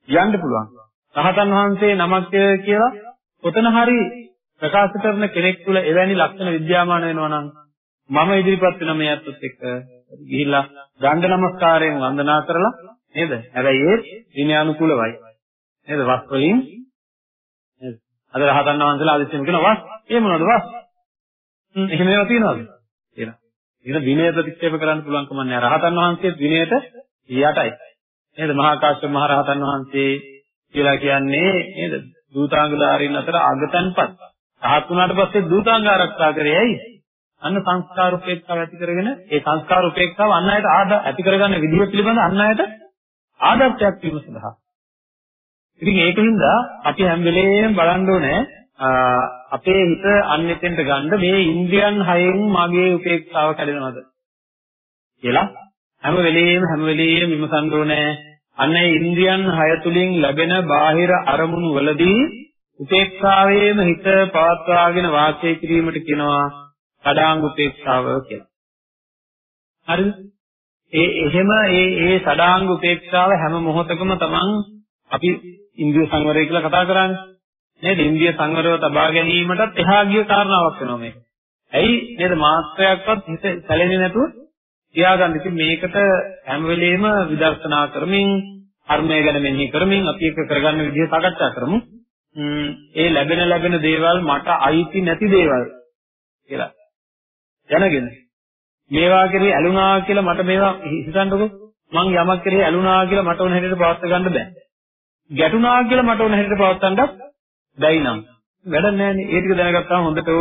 යන්න පුළුවන්. රහතන් වහන්සේ නමක් කියලා කොතන හරි ප්‍රකාශ කරන කෙනෙක් තුළ එවැනි ලක්ෂණ විද්‍යාමාන වෙනවා නම් මම ඉදිරිපත් වෙන මේ අත්ත් එක්ක ගිහිල්ලා දණ්ඩ නමස්කාරයෙන් වන්දනා කරලා නේද? හැබැයි ඒ දිනයානුකූලවයි. නේද? වස් වලින් නේද? අද රහතන් වහන්සේලා ආදිත්‍යම කියන වස්. ඒ මොනවද වස්? එහෙම ඒවා තියනවද? තියෙනවා. ඒක විනය ප්‍රතික්ෂේප කරන්න පුළුවන් කම නැහැ. රහතන් වහන්සේ විනයට යටයි. නේද? මහා කාශ්‍යප මහ රහතන් වහන්සේ කියලා කියන්නේ නේද? දූතාංගධාරීන් අතර අගතන්පත්. රහත් වුණාට පස්සේ දූතාංග ආරක්ෂා කරේ ඇයි? අන්න සංස්කාර උපේක්ෂාව ඇති කරගෙන ඒ සංස්කාර උපේක්ෂාව අන් අයට ආදා ඇති කරගන්න විදිහ පිළිබඳ අන් අයට ආදර්ශයක් වීම සඳහා. ඉතින් ඒකින්ද අපි හැම වෙලේම බලන්න ඕනේ අපේ හිත අන්නෙතෙන්ට ගන්න මේ ඉන්ද්‍රියන් හයෙන් මගේ උපේක්ෂාව කැඩෙනවද කියලා හැම වෙලේම හැම වෙලේම විමසන්න ඕනේ. අන්න ඒ ඉන්ද්‍රියන් හය තුලින් ලැබෙන බාහිර අරමුණු වලදී උපේක්ෂාවේම හිත පවත්වාගෙන වාසය කිරීමට කියනවා සඩාංග උපේක්ෂාව කියලා. හරිද? ඒ එහෙම ඒ ඒ සඩාංග උපේක්ෂාව හැම මොහොතකම තමන් අපි ඉන්ද්‍රිය සංවරය කියලා කතා කරන්නේ. නේද? ඉන්ද්‍රිය සංවරව තබා ගැනීමටත් එහා ගිය කාරණාවක් වෙනවා මේක. ඇයි නේද මාත්‍රයක්වත් හිත සැලෙන්නේ නැතුව තියාගන්න. ඉතින් මේකට හැම වෙලෙම විදර්ශනා කරමින් කර්මය ගැන මෙනෙහි කරමින් අපි එක කරගන්න විදිහ සාකච්ඡා කරමු. ඒ ලැබෙන ලැබෙන දේවල් මට අයිති නැති දේවල් කියලා. දැනගෙන මේවා කෙරේ ඇලුනා කියලා මට මේවා හිතන්නකො මං යමක් කෙරේ ඇලුනා කියලා මට ඕන හැටියට පවත් ගන්න බෑ. ගැටුණා කියලා මට ඕන හැටියට පවත්තන්නත් බැයි නම් වැඩක් නැහැනේ. ඒ ටික දැනගත්තාම හොඳටම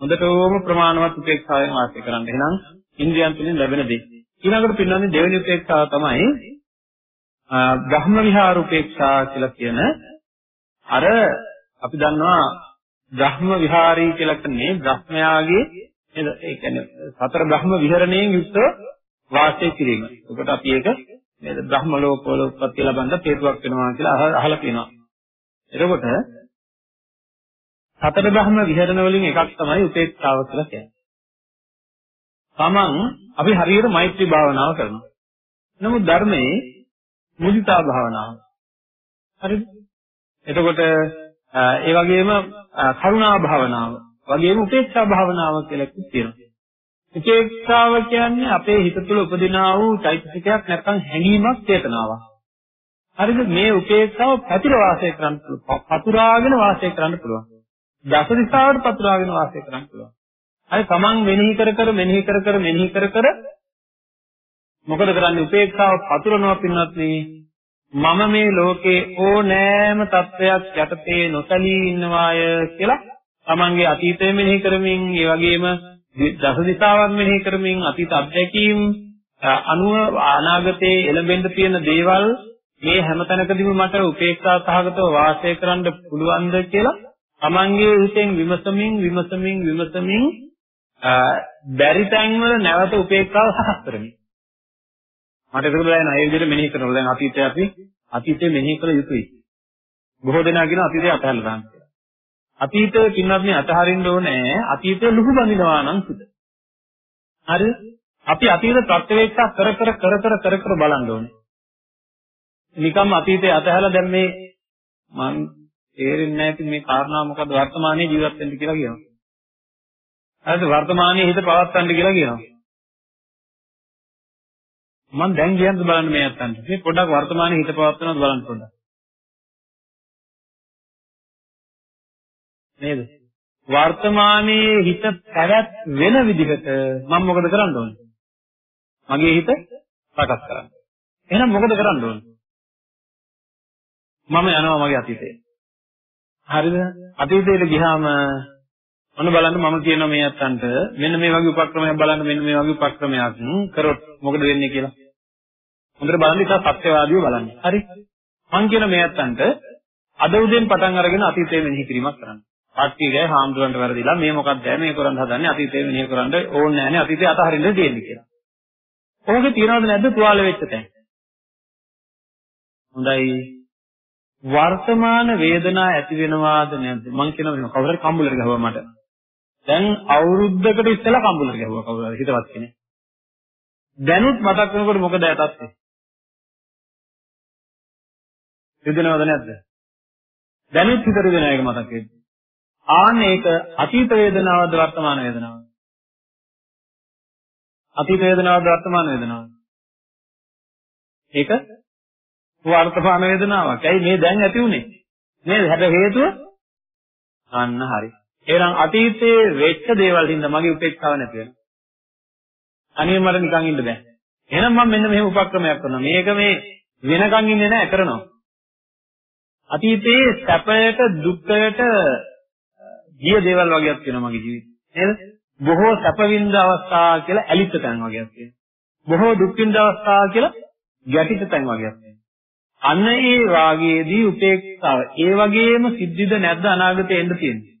හොඳටම ප්‍රමාණවත් උපේක්ෂාවෙන් වාසය කරන්න. එහෙනම් ඉන්ද්‍රියන් තුලින් ලැබෙන දේ. ඊළඟට පින්නන්නේ දෙවෙනි උපේක්ෂාව තමයි බ්‍රහ්ම විහාර උපේක්ෂා කියලා කියන අර අපි දන්නවා බ්‍රහ්ම විහාරී කියලා කියන්නේ බ්‍රහ්මයාගේ නේද? ඒ කියන්නේ සතර බ්‍රහ්ම විහරණයෙන් යුක්ත වාසය කිරීම. ඒකට අපි ඒක නේද? බ්‍රහ්ම ලෝකවල උත්පත්ති ලබන්න හේතුවක් වෙනවා කියලා අහලා තියෙනවා. එතකොට සතර බ්‍රහ්ම විහරණ වලින් එකක් තමයි උපේක්ෂාව කියලා කියන්නේ. තමන් අපි හරියට මෛත්‍රී භාවනාව කරනවා. නමුත් ධර්මයේ මුදිතා භාවනාව. හරිද? එතකොට ඒ වගේම කරුණා භාවනාව, වගේම උපේක්ෂා භාවනාව කියලා තියෙනවා. උපේක්ෂාව කියන්නේ අපේ හිත තුළ උපදිනා වූ චෛතසිකයක් නැත්නම් හැඟීමක් චේතනාවක්. හරිද? මේ උපේක්ෂාව පැතිර වාසය කරන්න පුළුවන්. පතුරාගෙන වාසය කරන්න පුළුවන්. දස දිශාවට පතුරාගෙන වාසය කරන්න පුළුවන්. හරි තමන් මෙනෙහි කර කර මෙනෙහි කර කර මෙනෙහි කර කර මොකද කරන්නේ උපේක්ෂාව පතුරනවා පින්වත් මම මේ ලෝකේ ඕනෑම තත්වයක් යටතේ නොසලී ඉන්නවාය කියලා තමන්ගේ අතීතය මෙනෙහි කරමින් ඒ වගේම දස දිශාවන් මෙනෙහි කරමින් අතීත අත්දැකීම් අනුව අනාගතයේ එළඹෙන්න තියෙන දේවල් මේ හැමතැනකදීම මට උපේක්ෂා සහගතව වාසය කරන්න පුළුවන්ද කියලා තමන්ගේ හිතෙන් විමසමින් විමසමින් විමසමින් බැරි තැන්වල නැවත උපේක්ෂාව සකස් කරමින් මට ඒක දැන් ඒ විදිහට මෙනෙහි කරනවා. දැන් අතීතය අපි අතීතය මෙනෙහි කළ යුතුයි. බොහෝ දෙනා කියන අතීතය අතහැරලා දාන්න කියලා. අතීතය කින්නත් මේ අතහරින්න ඕනේ. අතීතය ලුහු බඳිනවා නම් සිද. හරි? අපි අතීත ප්‍රත්‍යවේක්ෂා කර කර කර කර කර කර බලන්න ඕනේ. නිකම් අතීතය අතහැරලා දැන් මේ මං තේරෙන්නේ නැති මේ කාරණා මොකද්ද වර්තමානයේ ජීවත් වෙන්න කියලා කියනවා. හරිද? වර්තමානයේ හිත පවත්වන්න කියලා කියනවා. මම දැන් කියන්න බලන්න මේ අත්තන්ට. මේ පොඩ්ඩක් වර්තමානයේ හිත පවත්වනවද බලන්න පොඩ්ඩක්. නේද? වර්තමානයේ හිත පැවැත් වෙන විදිහට මම මොකද කරන්න ඕනේ? මගේ හිත සකස් කරන්න. එහෙනම් මොකද කරන්න ඕනේ? මම යනවා මගේ අතීතේ. හරිද? අතීතයට ගියාම ඔන්න බලන්න මම කියනවා මේ අත්තන්ට මෙන්න මේ වගේ උපක්‍රමයක් බලන්න මෙන්න මේ වගේ උපක්‍රමයක් කරොත් මොකද වෙන්නේ කියලා. හොඳට බලන්න ඉතින් සත්‍යවාදීව බලන්න. හරි. මං කියන මේ අත්තන්ට අද උදේන් පටන් අරගෙන අතීතයේ මෙනෙහි කිරීමක් කරන්න. පාට්ටියගේ හාමුදුරන්ට වැරදිලා මේ මොකක්ද මේ කරන්න හදන්නේ අතීතයේ මෙනෙහි කරන්න ඕනේ නැහැ නේ අතීතය අතහරින්න දෙන්නේ කියලා. ඔහුගේ තියනවද නැද්ද තුවාල වෙච්ච තැන? හොඳයි. වර්තමාන වේදනා ඇති වෙනවාද නැද්ද? මං කියනවා කවුරු හරි කම්බුලට ගහුවා මට. දැන් අවුරුද්දකට ඉස්සෙල්ලා කම්බුලට ගැහුවා කවුරු හරි හිතවත් කෙනෙක්. දැනුත් මතක් වෙනකොට මොකද ඇතත්? රිදෙනවද නැද්ද? දැනුත් හිත රිදෙන එක මතක් වෙන්නේ. ආන්න ඒක අතීත වේදනාවද වර්තමාන වේදනාවද? අතීත වේදනාවද වර්තමාන වේදනාවද? ඒක වර්තමාන වේදනාවක්. ඇයි මේ දැන් ඇති උනේ? නේද? හැබැයි හේතුව අන්න හරි. එහෙනම් අතීතයේ වෙච්ච දේවල් හින්දා මගේ උපේක්ෂාව නැති වෙනවා. අනේ මට නිකන් ඉන්න බෑ. එහෙනම් මම මෙන්න මෙහෙම උපක්‍රමයක් කරනවා. මේක මේ වෙනකන් ඉන්නේ නැහැ කරනවා. අතීතයේ සැපයට දුක්ඛයට ගිය දේවල් වගේක් වෙනවා මගේ ජීවිතේ. නේද? බොහෝ සැප විඳ අවස්ථා කියලා ඇලිච්ච තැන් වගේක් තියෙනවා. බොහෝ දුක් විඳ අවස්ථා කියලා ගැටිච්ච තැන් වගේක් තියෙනවා. අන්න ඒ වාගයේදී උපේක්ෂාව ඒ වගේම සිද්ධිද නැද්ද අනාගතේ එන්න තියෙන්නේ.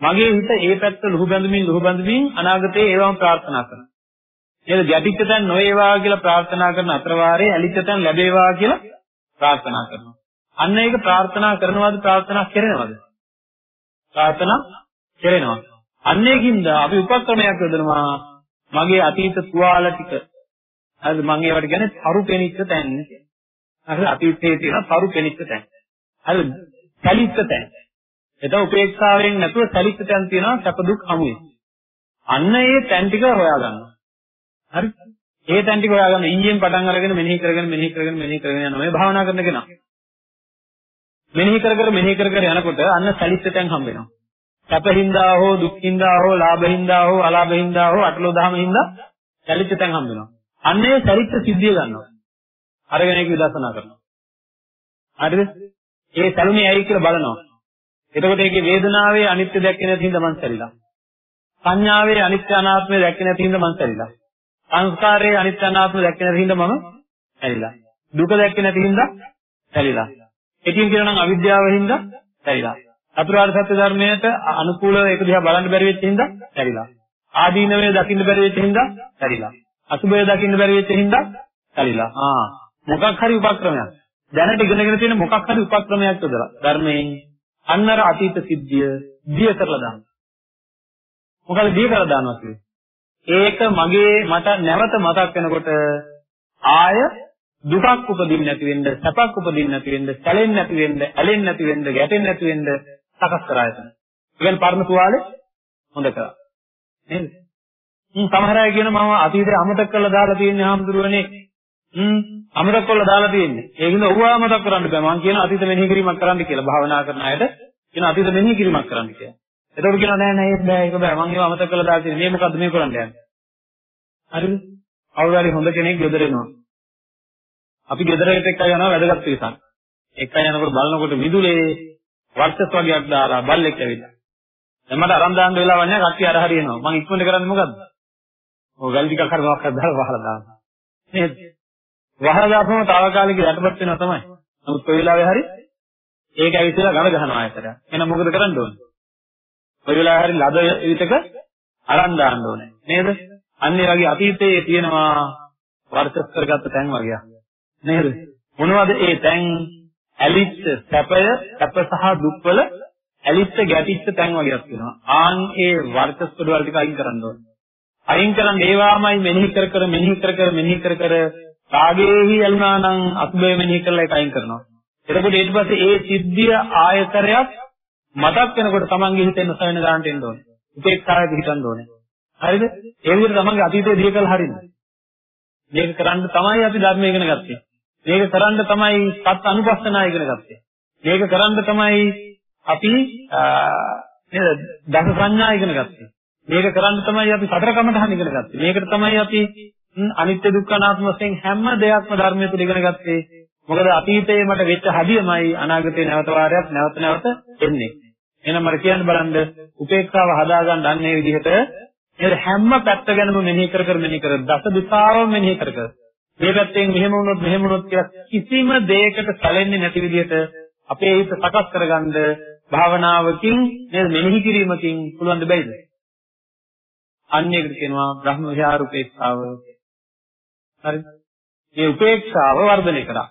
මගේ හිත ඒ පැත්ත ලුහු බැඳමින් ලුහු බැඳමින් අනාගතේ ඒවම ප්‍රාර්ථනා කරනවා. නේද? ගැටිච්ච තැන් නොවේවා කියලා ප්‍රාර්ථනා කරන අතර වාරේ ඇලිච්ච තැන් ලැබේවා කියලා ප්‍රාර්ථනා කරනවා. අන්න ඒක ප්‍රාර්ථනා කරනවද ප්‍රාර්ථනා කරනවද? ප්‍රාර්ථනා කරනවා. අන්න ඒකින්ද අපි උපක්‍රමයක් යොදනවා මගේ අතීත තුවාල ටික හරිද මම ඒවට කියන්නේ පරු පෙනිච්ච තැන් හරිද අතීතයේ තියෙන පරු පෙනිච්ච තැන්. හරිද සැලිච්ච තැන්. එතන උපේක්ෂාවෙන් නැතුව සැලිච්ච තැන් තියෙනවා සැප දුක් හමුවේ. අන්න ඒ තැන් ටික හොයාගන්නවා හරි? ඒ තැන් ටික හොයාගන්න. ඊයෙන් පටන් අරගෙන මෙනෙහි කරගෙන මෙනෙහි කරගෙන මෙනෙහි කරගෙන යනවා. මේ භාවනා කරන කෙනා. මෙනෙහි කර කර මෙනෙහි කර කර යනකොට අන්න සැලිච්ච තැන් හම්බ වෙනවා සැපහින්දා හෝ දුක්හින්දා හෝ ලාභහින්දා හෝ අලාභහින්දා හෝ අටලෝ දහමින්දා සැලිච්ච තැන් හම්බ වෙනවා අන්න ඒ සැලිච්ච සිද්ධිය ගන්නවා. අරගෙන ඒක විදර්ශනා කරනවා. හරිද? ඒ සැලුනේ ඇයි කියලා බලනවා. එතකොට ඒකේ වේදනාවේ අනිත්‍ය දැක්කේ නැති හින්දා මං සැරිලා. සංඥාවේ අනිත්‍ය අනාත්මය දැක්කේ නැති හින්දා මං සැරිලා. සංස්කාරයේ අනිත්‍ය අනාත්ම දැක්කේ නැති හින්දා මම සැරිලා. දුක දැක්කේ නැති හින්දා සැරිලා. එකින් කියනවා නම් අවිද්‍යාව හින්දා සැරිලා. චතුරාර්ය සත්‍ය ධර්මයට අනුකූලව ඒක දිහා බලන්න බැරි වෙච්ච හින්දා සැරිලා. ආදීනවේ දකින්න බැරි වෙච්ච හින්දා සැරිලා. අසුබය දකින්න බැරි වෙච්ච හින්දා සැරිලා. ආ. මොකක් හරි උපක්‍රමයක් දැනට ඉගෙනගෙන තියෙන මොකක් හරි උපක්‍රමයක් යොදලා ධර්මයෙන් අන්නර අතීත සිද්ධිය දිය කරලා දාන්න මොකද දිය කරලා දානවා කියන්නේ ඒක මගේ මට නැවත මතක් වෙනකොට ආය දුකක් උපදින්න නැති වෙන්න සැපක් උපදින්න නැති වෙන්න සැලෙන්නේ නැති වෙන්න ඇලෙන්නේ නැති වෙන්න ගැටෙන්නේ නැති වෙන්න සකස් කරා එතන. ඒ කියන්නේ පරණ තුවාලේ හොඳ කරා. නේද? හ්ම් සමහර අය කියන මම අතීතේ අමතක කරලා දාලා තියෙන්නේ හාමුදුරුවනේ. හ්ම් අමතක කරලා දාලා තියෙන්නේ. ඒකින්ද ඔව්ව අමතක කරන්න බෑ. මම කියන අතීත මෙනෙහි කිරීමක් කරන්න කියලා භාවනා කරන අයට කියන අතීත මෙනෙහි කිරීමක් කරන්න කියලා. එතකොට කියනවා නෑ නෑ ඒක බෑ ඒක බෑ මම ඒව අමතක කරලා දාලා තියෙන්නේ. මේ මොකද්ද මේ කරන්න යන්නේ? හරිද? කවුරු හරි හොඳ කෙනෙක් ගෙදර එනවා. අපි ගෙදරට එක්ක යනවා වැඩගත් පිරිසක්. එක්ක යනකොට බලනකොට මිදුලේ වර්ෂස් වගේක් දාලා බල්ලෙක් ඇවිල්ලා. දැන් මට අරන් දාන්න වෙලාවක් නැහැ කට්ටිය අර හරියනවා. මම ඉක්මනට කරන්නේ මොකද්ද? ඔය ගල් ටිකක් හරි මොකක්ද දාලා වහලා දානවා. නේද? වහලා දාපුවම తాවකාලික යටපත් වෙනවා තමයි. නමුත් ඔය වෙලාවේ හරි ඒක ඇවිස්සලා ගම ගහනවා ආයතන. එහෙනම් මොකද කරන්න ඕනේ? ඔය වෙලාවේ හරි ලද විතක අරන් දාන්න ඕනේ. නේද? අන්න ඒ වගේ අතීතයේ තියෙනවා වර්ෂස් කරගත්ත තැන් වගේ. නේද? මොනවද ඒ තැන් ඇලිච්ච සැපය, සැප සහ දුක්වල ඇලිච්ච ගැටිච්ච තැන් වගේක් වෙනවා. ආන් ඒ වර්චස් වල ටික අයින් කරන්න ඕනේ. අයින් කරන් ඒවාමයි මෙනෙහි කර කර මෙනෙහි කර කර මෙනෙහි කර කර රාගයේහි ඇලුනා නම් අසුබය මෙනෙහි කරලා ඒක අයින් කරනවා. එතකොට ඊට පස්සේ ඒ සිද්ධිය ආයතරයක් මතක් වෙනකොට තමන්ගේ හිතෙන් නොසවෙන ගන්නට එන්න ඕනේ. උපේක්ෂාවෙ පිහිටන්න ඕනේ. හරිද? ඒ විදිහට තමන්ගේ අතීතයේ දී කළ හරින්න. මේක කරන්න තමයි අපි ධර්මය ඉගෙන ගත්තේ. මේක කරන්න තමයි සත් අනුපස්සනා ඉගෙන ගත්තේ. මේක කරන්න තමයි අපි නේද දස සංඥා ඉගෙන ගත්තේ. මේක කරන්න තමයි අපි සතර කමඨහන් ඉගෙන ගත්තේ. මේකට තමයි අපි අනිත්‍ය දුක්ඛ අනාත්ම වශයෙන් හැම දෙයක්ම ධර්මයේ තුල ඉගෙන ගත්තේ. මොකද අතීතයේ මට වෙච්ච හදියමයි අනාගතේ නැවත වාරයක් නැවත නැවත එන්නේ. එහෙනම් මට කියන්න බලන්න උපේක්ෂාව හදාගන්න අන්නේ විදිහට ඒ හැම පැත්ත ගැනම මෙනෙහි කර කර මෙනෙහි කර දස දිශාවම මෙනෙහි කර කර මේ පැත්තෙන් මෙහෙම වුණොත් මෙහෙම වුණොත් කියලා කිසිම දෙයකට සැලෙන්නේ නැති විදිහට අපේ හිත සකස් කරගන්න භාවනාවකින් නේද මෙනෙහි කිරීමකින් පුළුවන් දෙයිද? අන්‍යයකට කියනවා බ්‍රහ්ම විහාර උපේක්ෂාව. හරිද? මේ උපේක්ෂාව වර්ධනය කරා.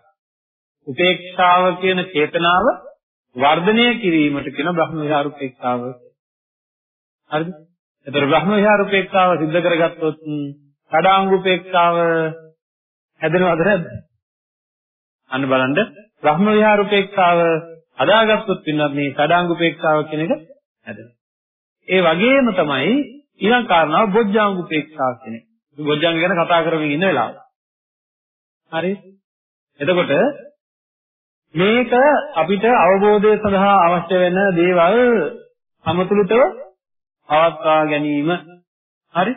උපේක්ෂාව කියන චේතනාව වර්ධනය කිරීමට කියන බ්‍රහ්ම විහාර උපේක්ෂාව. හරිද? ඒතර බ්‍රහ්ම විහාර උපේක්ෂාව සිද්ධ කරගත්තොත් කඩාංග උපේක්ෂාව හැදෙනවද නැද්ද? අන්න බලන්න බ්‍රහ්ම විහාර උපේක්ෂාව හදාගත්තොත් වෙනත් මේ සඩාංග උපේක්ෂාව කියන එක හැදෙනවා. ඒ වගේම තමයි ඊළඟ කාරණාව බොජ්ජාංග උපේක්ෂාව කියන එක. බොජ්ජාංග ගැන කතා කරමින් ඉන්න වෙලාව. හරි? එතකොට මේක අපිට අවබෝධය සඳහා අවශ්‍ය වෙන දේවල් සමතුලිතව පවත්වා ගැනීම හරි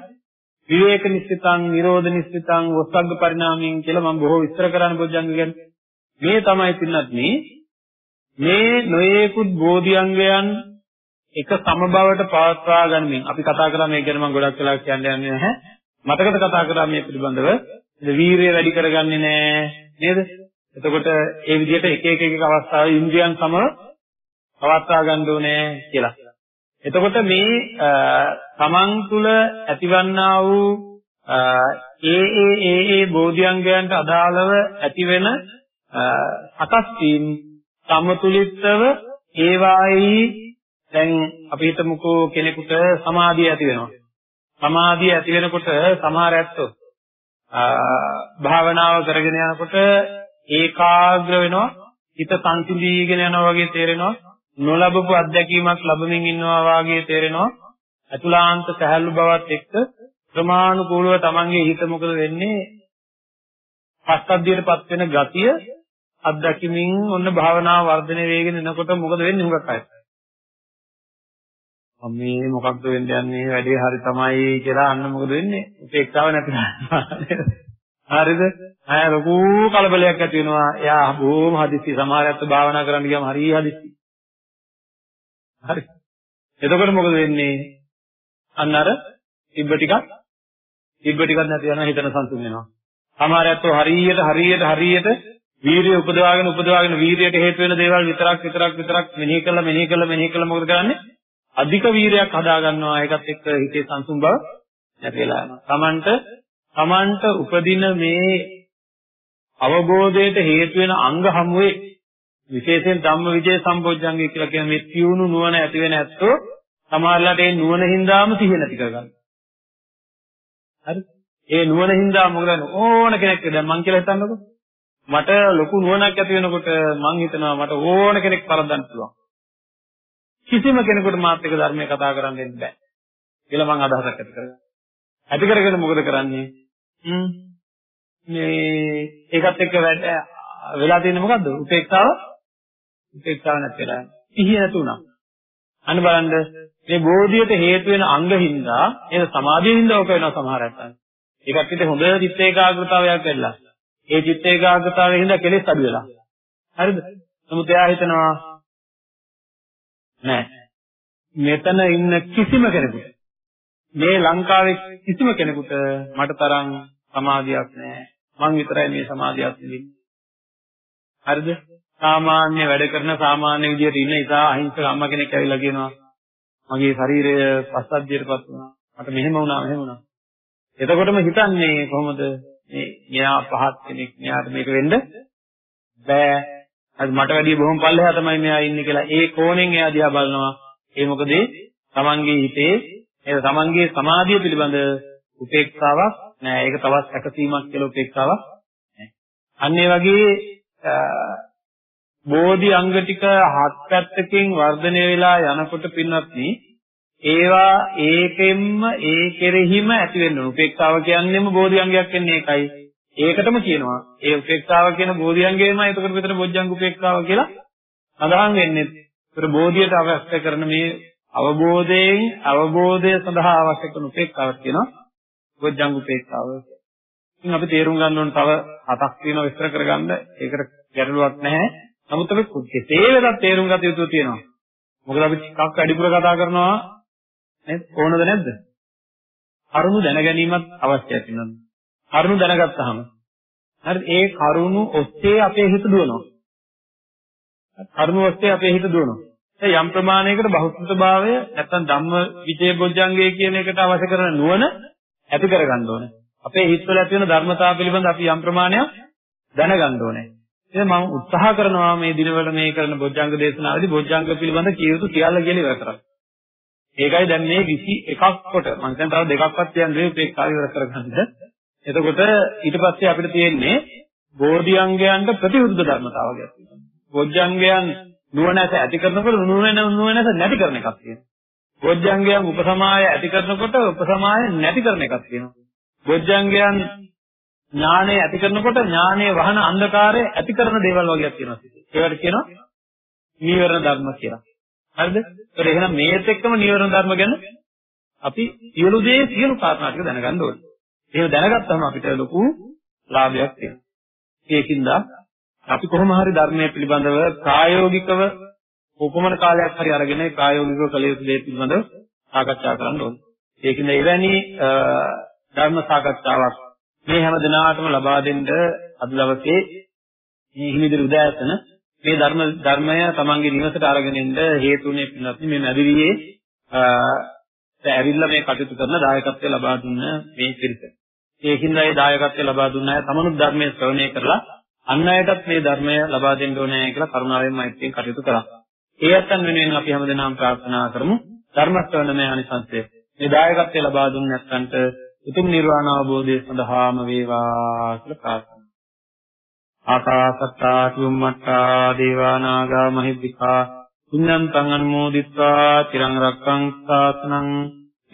විවේක නිස්සිතං, නිරෝධ නිස්සිතං, වස්සග්ග පරිණාමයෙන් කියලා මම බොහෝ විස්තර කරන්න බොජ්ජංග ගැන. මේ තමයි පින්නත් මේ නොයේකුත් බෝධිඅංගයන් එක සමබවට පවත්වා ගනිමින් අපි කතා කරා මේ ගැන මම ගොඩක් වෙලා කියන්න යන්නේ නැහැ. මතකද කතා කරා මේ පිළිබඳව? වීරිය වැඩි කරගන්නේ නැහැ නේද? එතකොට ඒ විදිහට එක එක එක අවස්ථාවේ ඉන්ද්‍රියන් සම පවත්වා ගන්න ඕනේ කියලා. එතකොට මේ තමන් තුළ ඇතිවන්නා වූ ඒ ඒ ඒ ඒ බෝධිඅංගයන්ට අදාළව ඇතිවෙන සකස් වීම සමතුලිතව ඒවායි දැන් අපි හිතමුකෝ කෙනෙකුට සමාධිය ඇති වෙනවා. සමාධිය ඇති වෙනකොට සමහර ඇත්තෝ. භාවනාව කරගෙන යනකොට ඒකාග්‍ර වෙනවා හිත සංසිඳීගෙන යනවා වගේ තේරෙනවා නොලබපු අත්දැකීමක් ලැබමින් ඉන්නවා වගේ තේරෙනවා. අතුලාන්ත සහැල්ලු බවත් එක්ක ප්‍රමාණිකූලව තමන්ගේ හිත මොකද වෙන්නේ? පස්සද්ධියටපත් වෙන ගතිය අත්දැකීමින් ඔන්න භාවනාව වර්ධනය වෙගෙන එනකොට මොකද වෙන්නේ හුඟක් අය? මේ මොකක්ද වෙන්න යන්නේ? වැඩේ හරි තමයි කියලා අන්න මොකද වෙන්නේ? උපේක්ෂාව නැති හරිද? අය ලොකු කලබලයක් ඇති වෙනවා. එයා බොහොම හදිස්සි. සමහරයත් භාවනා කරන්න ගියාම හරි හදිස්සි. හරි. එතකොට මොකද වෙන්නේ? අන්න අර තිබ්බ ටිකක් තිබ්බ ටිකක් නැති යනවා හිතන සංසුන් වෙනවා. සමහරයත් හරියට හරියට හරියට වීරිය උපදවාගෙන උපදවාගෙන වීරියට හේතු වෙන දේවල් විතරක් විතරක් විතරක් මෙනෙහි කළා මෙනෙහි කළා මෙනෙහි කළා මොකද කරන්නේ? අධික වීරයක් හදා ගන්නවා ඒකත් එක්ක හිතේ සංසුන් බව නැතිලා යනවා. Tamanට Tamanට උපදින මේ අවබෝධයට හේතු වෙන අංග හමුවේ විශේෂයෙන් ධම්ම විජය සම්බොජ්ජංගය කියලා කියන මේ තියුණු නුවණ ඇති වෙන ඇත්තෝ සමහරලාට ඒ නුවණ හින්දාම සිහිය නැති කරගන්නවා. හරි? ඒ නුවණ හින්දා මොකද ඕන කෙනෙක් දැන් මං කියලා හිතන්නකෝ. මට ලොකු නුවණක් ඇති වෙනකොට මං හිතනවා මට ඕන කෙනෙක් පරද්දන්න පුළුවන්. කිසිම කෙනෙකුට මාත් එක්ක ධර්මය කතා කරන්න දෙන්න බෑ. කියලා මම අදහසක් ඇති කරගන්නවා. ඇති කරගෙන මොකද කරන්නේ? හ්ම් මේ ඒකත් එක්ක වැඩ වෙලා තියෙන්නේ මොකද්ද? උපේක්ෂාව උපේක්ෂාව නැති වෙලා යනවා. සිහිය නැතුණා. අන්න බලන්න මේ බෝධියට හේතු වෙන අංග හින්දා ඒ සමාධිය හින්දා ඔක වෙනවා සමහර අය. ඒකත් පිට හොඳ චිත්ත ඒකාග්‍රතාවයක් වෙලා. ඒ චිත්ත ඒකාග්‍රතාවයෙන් හින්දා කෙලෙස් අඩු වෙලා. හරිද? නමුත් එයා හිතනවා නෑ. මෙතන ඉන්න කිසිම කෙනෙකුට මේ ලංකාවේ කිසිම කෙනෙකුට මට තරම් සමාධියක් නෑ. මං විතරයි මේ සමාධියක් තිබෙන්නේ. හරිද? සාමාන්‍ය වැඩ කරන සාමාන්‍ය විදියට ඉන්න ඉතා අහිංසක අම්මා කෙනෙක් ඇවිල්ලා කියනවා මගේ ශරීරය පස්සද්ධියටපත් වුණා. මට මෙහෙම වුණා මෙහෙම වුණා. එතකොටම හිතන්නේ කොහොමද මේ මෙයා පහත් කෙනෙක් මෙයාට මේක වෙන්න බෑ අද මට වැඩිය බොහොම පල්ලෙහා තමයි මෙයා ඉන්නේ කියලා ඒ කෝණයෙන් එයා දිහා බලනවා. ඒ මොකද තමන්ගේ හිතේ ඒ තමන්ගේ සමාධිය පිළිබඳ උපේක්ෂාවක් නෑ. ඒක තවත් සැකසීමක් කියලා උපේක්ෂාවක් නෑ. අන්න ඒ වගේ බෝධි අංග ටික හත් පැත්තකින් වර්ධනය වෙලා යනකොට පින්වත්නි ඒවා ඒකෙන්ම ඒ කෙරෙහිම ඇති වෙන්න ඕන. උපේක්ෂාව කියන්නේම බෝධි අංගයක් වෙන්නේ ඒකයි. ඒකටම කියනවා ඒ උපේක්ෂාව කියන බෝධියංගේමයි එතකොට විතර බොජ්ජංග උපේක්ෂාව කියලා සඳහන් වෙන්නේ. ඒතර බෝධියට අවශ්‍ය කරන මේ අවබෝධයෙන් අවබෝධය සඳහා අවශ්‍ය කරන උපේක්ෂාවක් කියනවා බොජ්ජංග උපේක්ෂාව. ඉතින් අපි තේරුම් ගන්න ඕන තව හතක් තියෙනවා විස්තර කරගන්න. ඒකට ගැටලුවක් නැහැ. නමුත් අපි කෙසේ වෙතත් තේරුම් ගත යුතු තියෙනවා. මොකද අපි ටිකක් වැඩිපුර කතා කරනවා නේද? ඕනද නැද්ද? අරුණු දැන ගැනීමත් අවශ්‍යයි තියෙනවා. කරුණු දැනගත්තාම හරි ඒ කරුණු ඔස්සේ අපේ හිත දුවනවා. කරුණු ඔස්සේ අපේ හිත දුවනවා. ඒ යම් ප්‍රමාණයකට බහුසුතභාවය නැත්නම් ධම්ම විජය බොජ්ජංගය කියන එකට අවශ්‍ය කරන නුවණ ඇති කරගන්න ඕනේ. අපේ හිතවල ඇති වෙන ධර්මතාව පිළිබඳ අපි යම් ප්‍රමාණයක් දැනගන්න ඕනේ. ඉතින් මම උත්සාහ කරනවා මේ දිනවල මේ කරන බොජ්ජංග දේශනාවේදී බොජ්ජංග පිළිබඳ කිය යුතු සියල්ල කියලා ඉවර කරන්න. ඒකයි දැන් මේ 21ක් කොට මම දැන් තව දෙකක්වත් කියන්නේ උපේක්ෂාව ඉවර කරගන්නද එතකොට ඊට පස්සේ අපිට තියෙන්නේ බෝධිඅංගයන්ට ප්‍රතිවිරුද්ධ ධර්මතාවයක් තියෙනවා. බොජ්ජංගයන් නුවණැස ඇති කරනකොට නුවණ නුවණැස නැති කරන එකක් තියෙනවා. බොජ්ජංගයන් උපසමාය ඇති කරනකොට උපසමාය නැති කරන එකක් තියෙනවා. බොජ්ජංගයන් ඥානය ඇති කරනකොට ඥානයේ වහන අන්ධකාරය ඇති කරන දේවල් වගේක් තියෙනවා. ඒවට කියනවා නීවරණ ධර්ම කියලා. හරිද? ඒත් එහෙනම් මේත් එක්කම නීවරණ ධර්ම ගැන අපි සියලු දේ සියලු කාරණා ටික දැනගන්න ඕනේ. එහෙම දැනගත්තම අපිට ලොකු ලාභයක් තියෙනවා. ඒකින්ද අපි කොහොම හරි ධර්මයේ පිළිබඳව ප්‍රායෝගිකව උපමන කාලයක් හරි අරගෙන ප්‍රායෝගිකව කළ යුතු දේ පිළිබඳව සාකච්ඡා කරන්න ඕනේ. ඒකින්ද එවැනි ධර්ම සාකච්ඡාවක් මේ හැම දිනාටම ලබා දෙන්න අද දවසේ මේ හිමිදිරි උදෑසන මේ ධර්ම ධර්මය තමන්ගේ නිවසට අරගෙන එන්න හේතුුනේ පින්වත් මේ මැදිරියේ ඇවිල්ලා මේ කටයුතු කරන දායකත්වය ලබා දුන්න මේ පිරිස. ඒකින්ද ඒ දායකත්වය ලබා දුන්න අය තමනුත් ධර්මයේ ශ්‍රවණය කරලා අන් අයටත් මේ ධර්මය ලබා දෙන්න ඕනේ කියලා කරුණාවෙන් මෛත්‍රියෙන් කටයුතු කරා. ඒ අතන් වෙනුවෙන් අපි හැමදෙනාම ප්‍රාර්ථනා කරමු ධර්ම ශ්‍රවණමය අනිසංසය. මේ දායකත්වය ලබා දුන්නේ නැත්නම්ට උතුම් නිර්වාණ අවබෝධය සඳහාම වේවා කියලා ප්‍රාර්ථනා. ආකාසත්තා චුම්මත්තා දේවා නාග මහිද්దికා පුඤ්ඤන්තං අනුමෝදිත්වා තිරං රක්ඛං සාසනං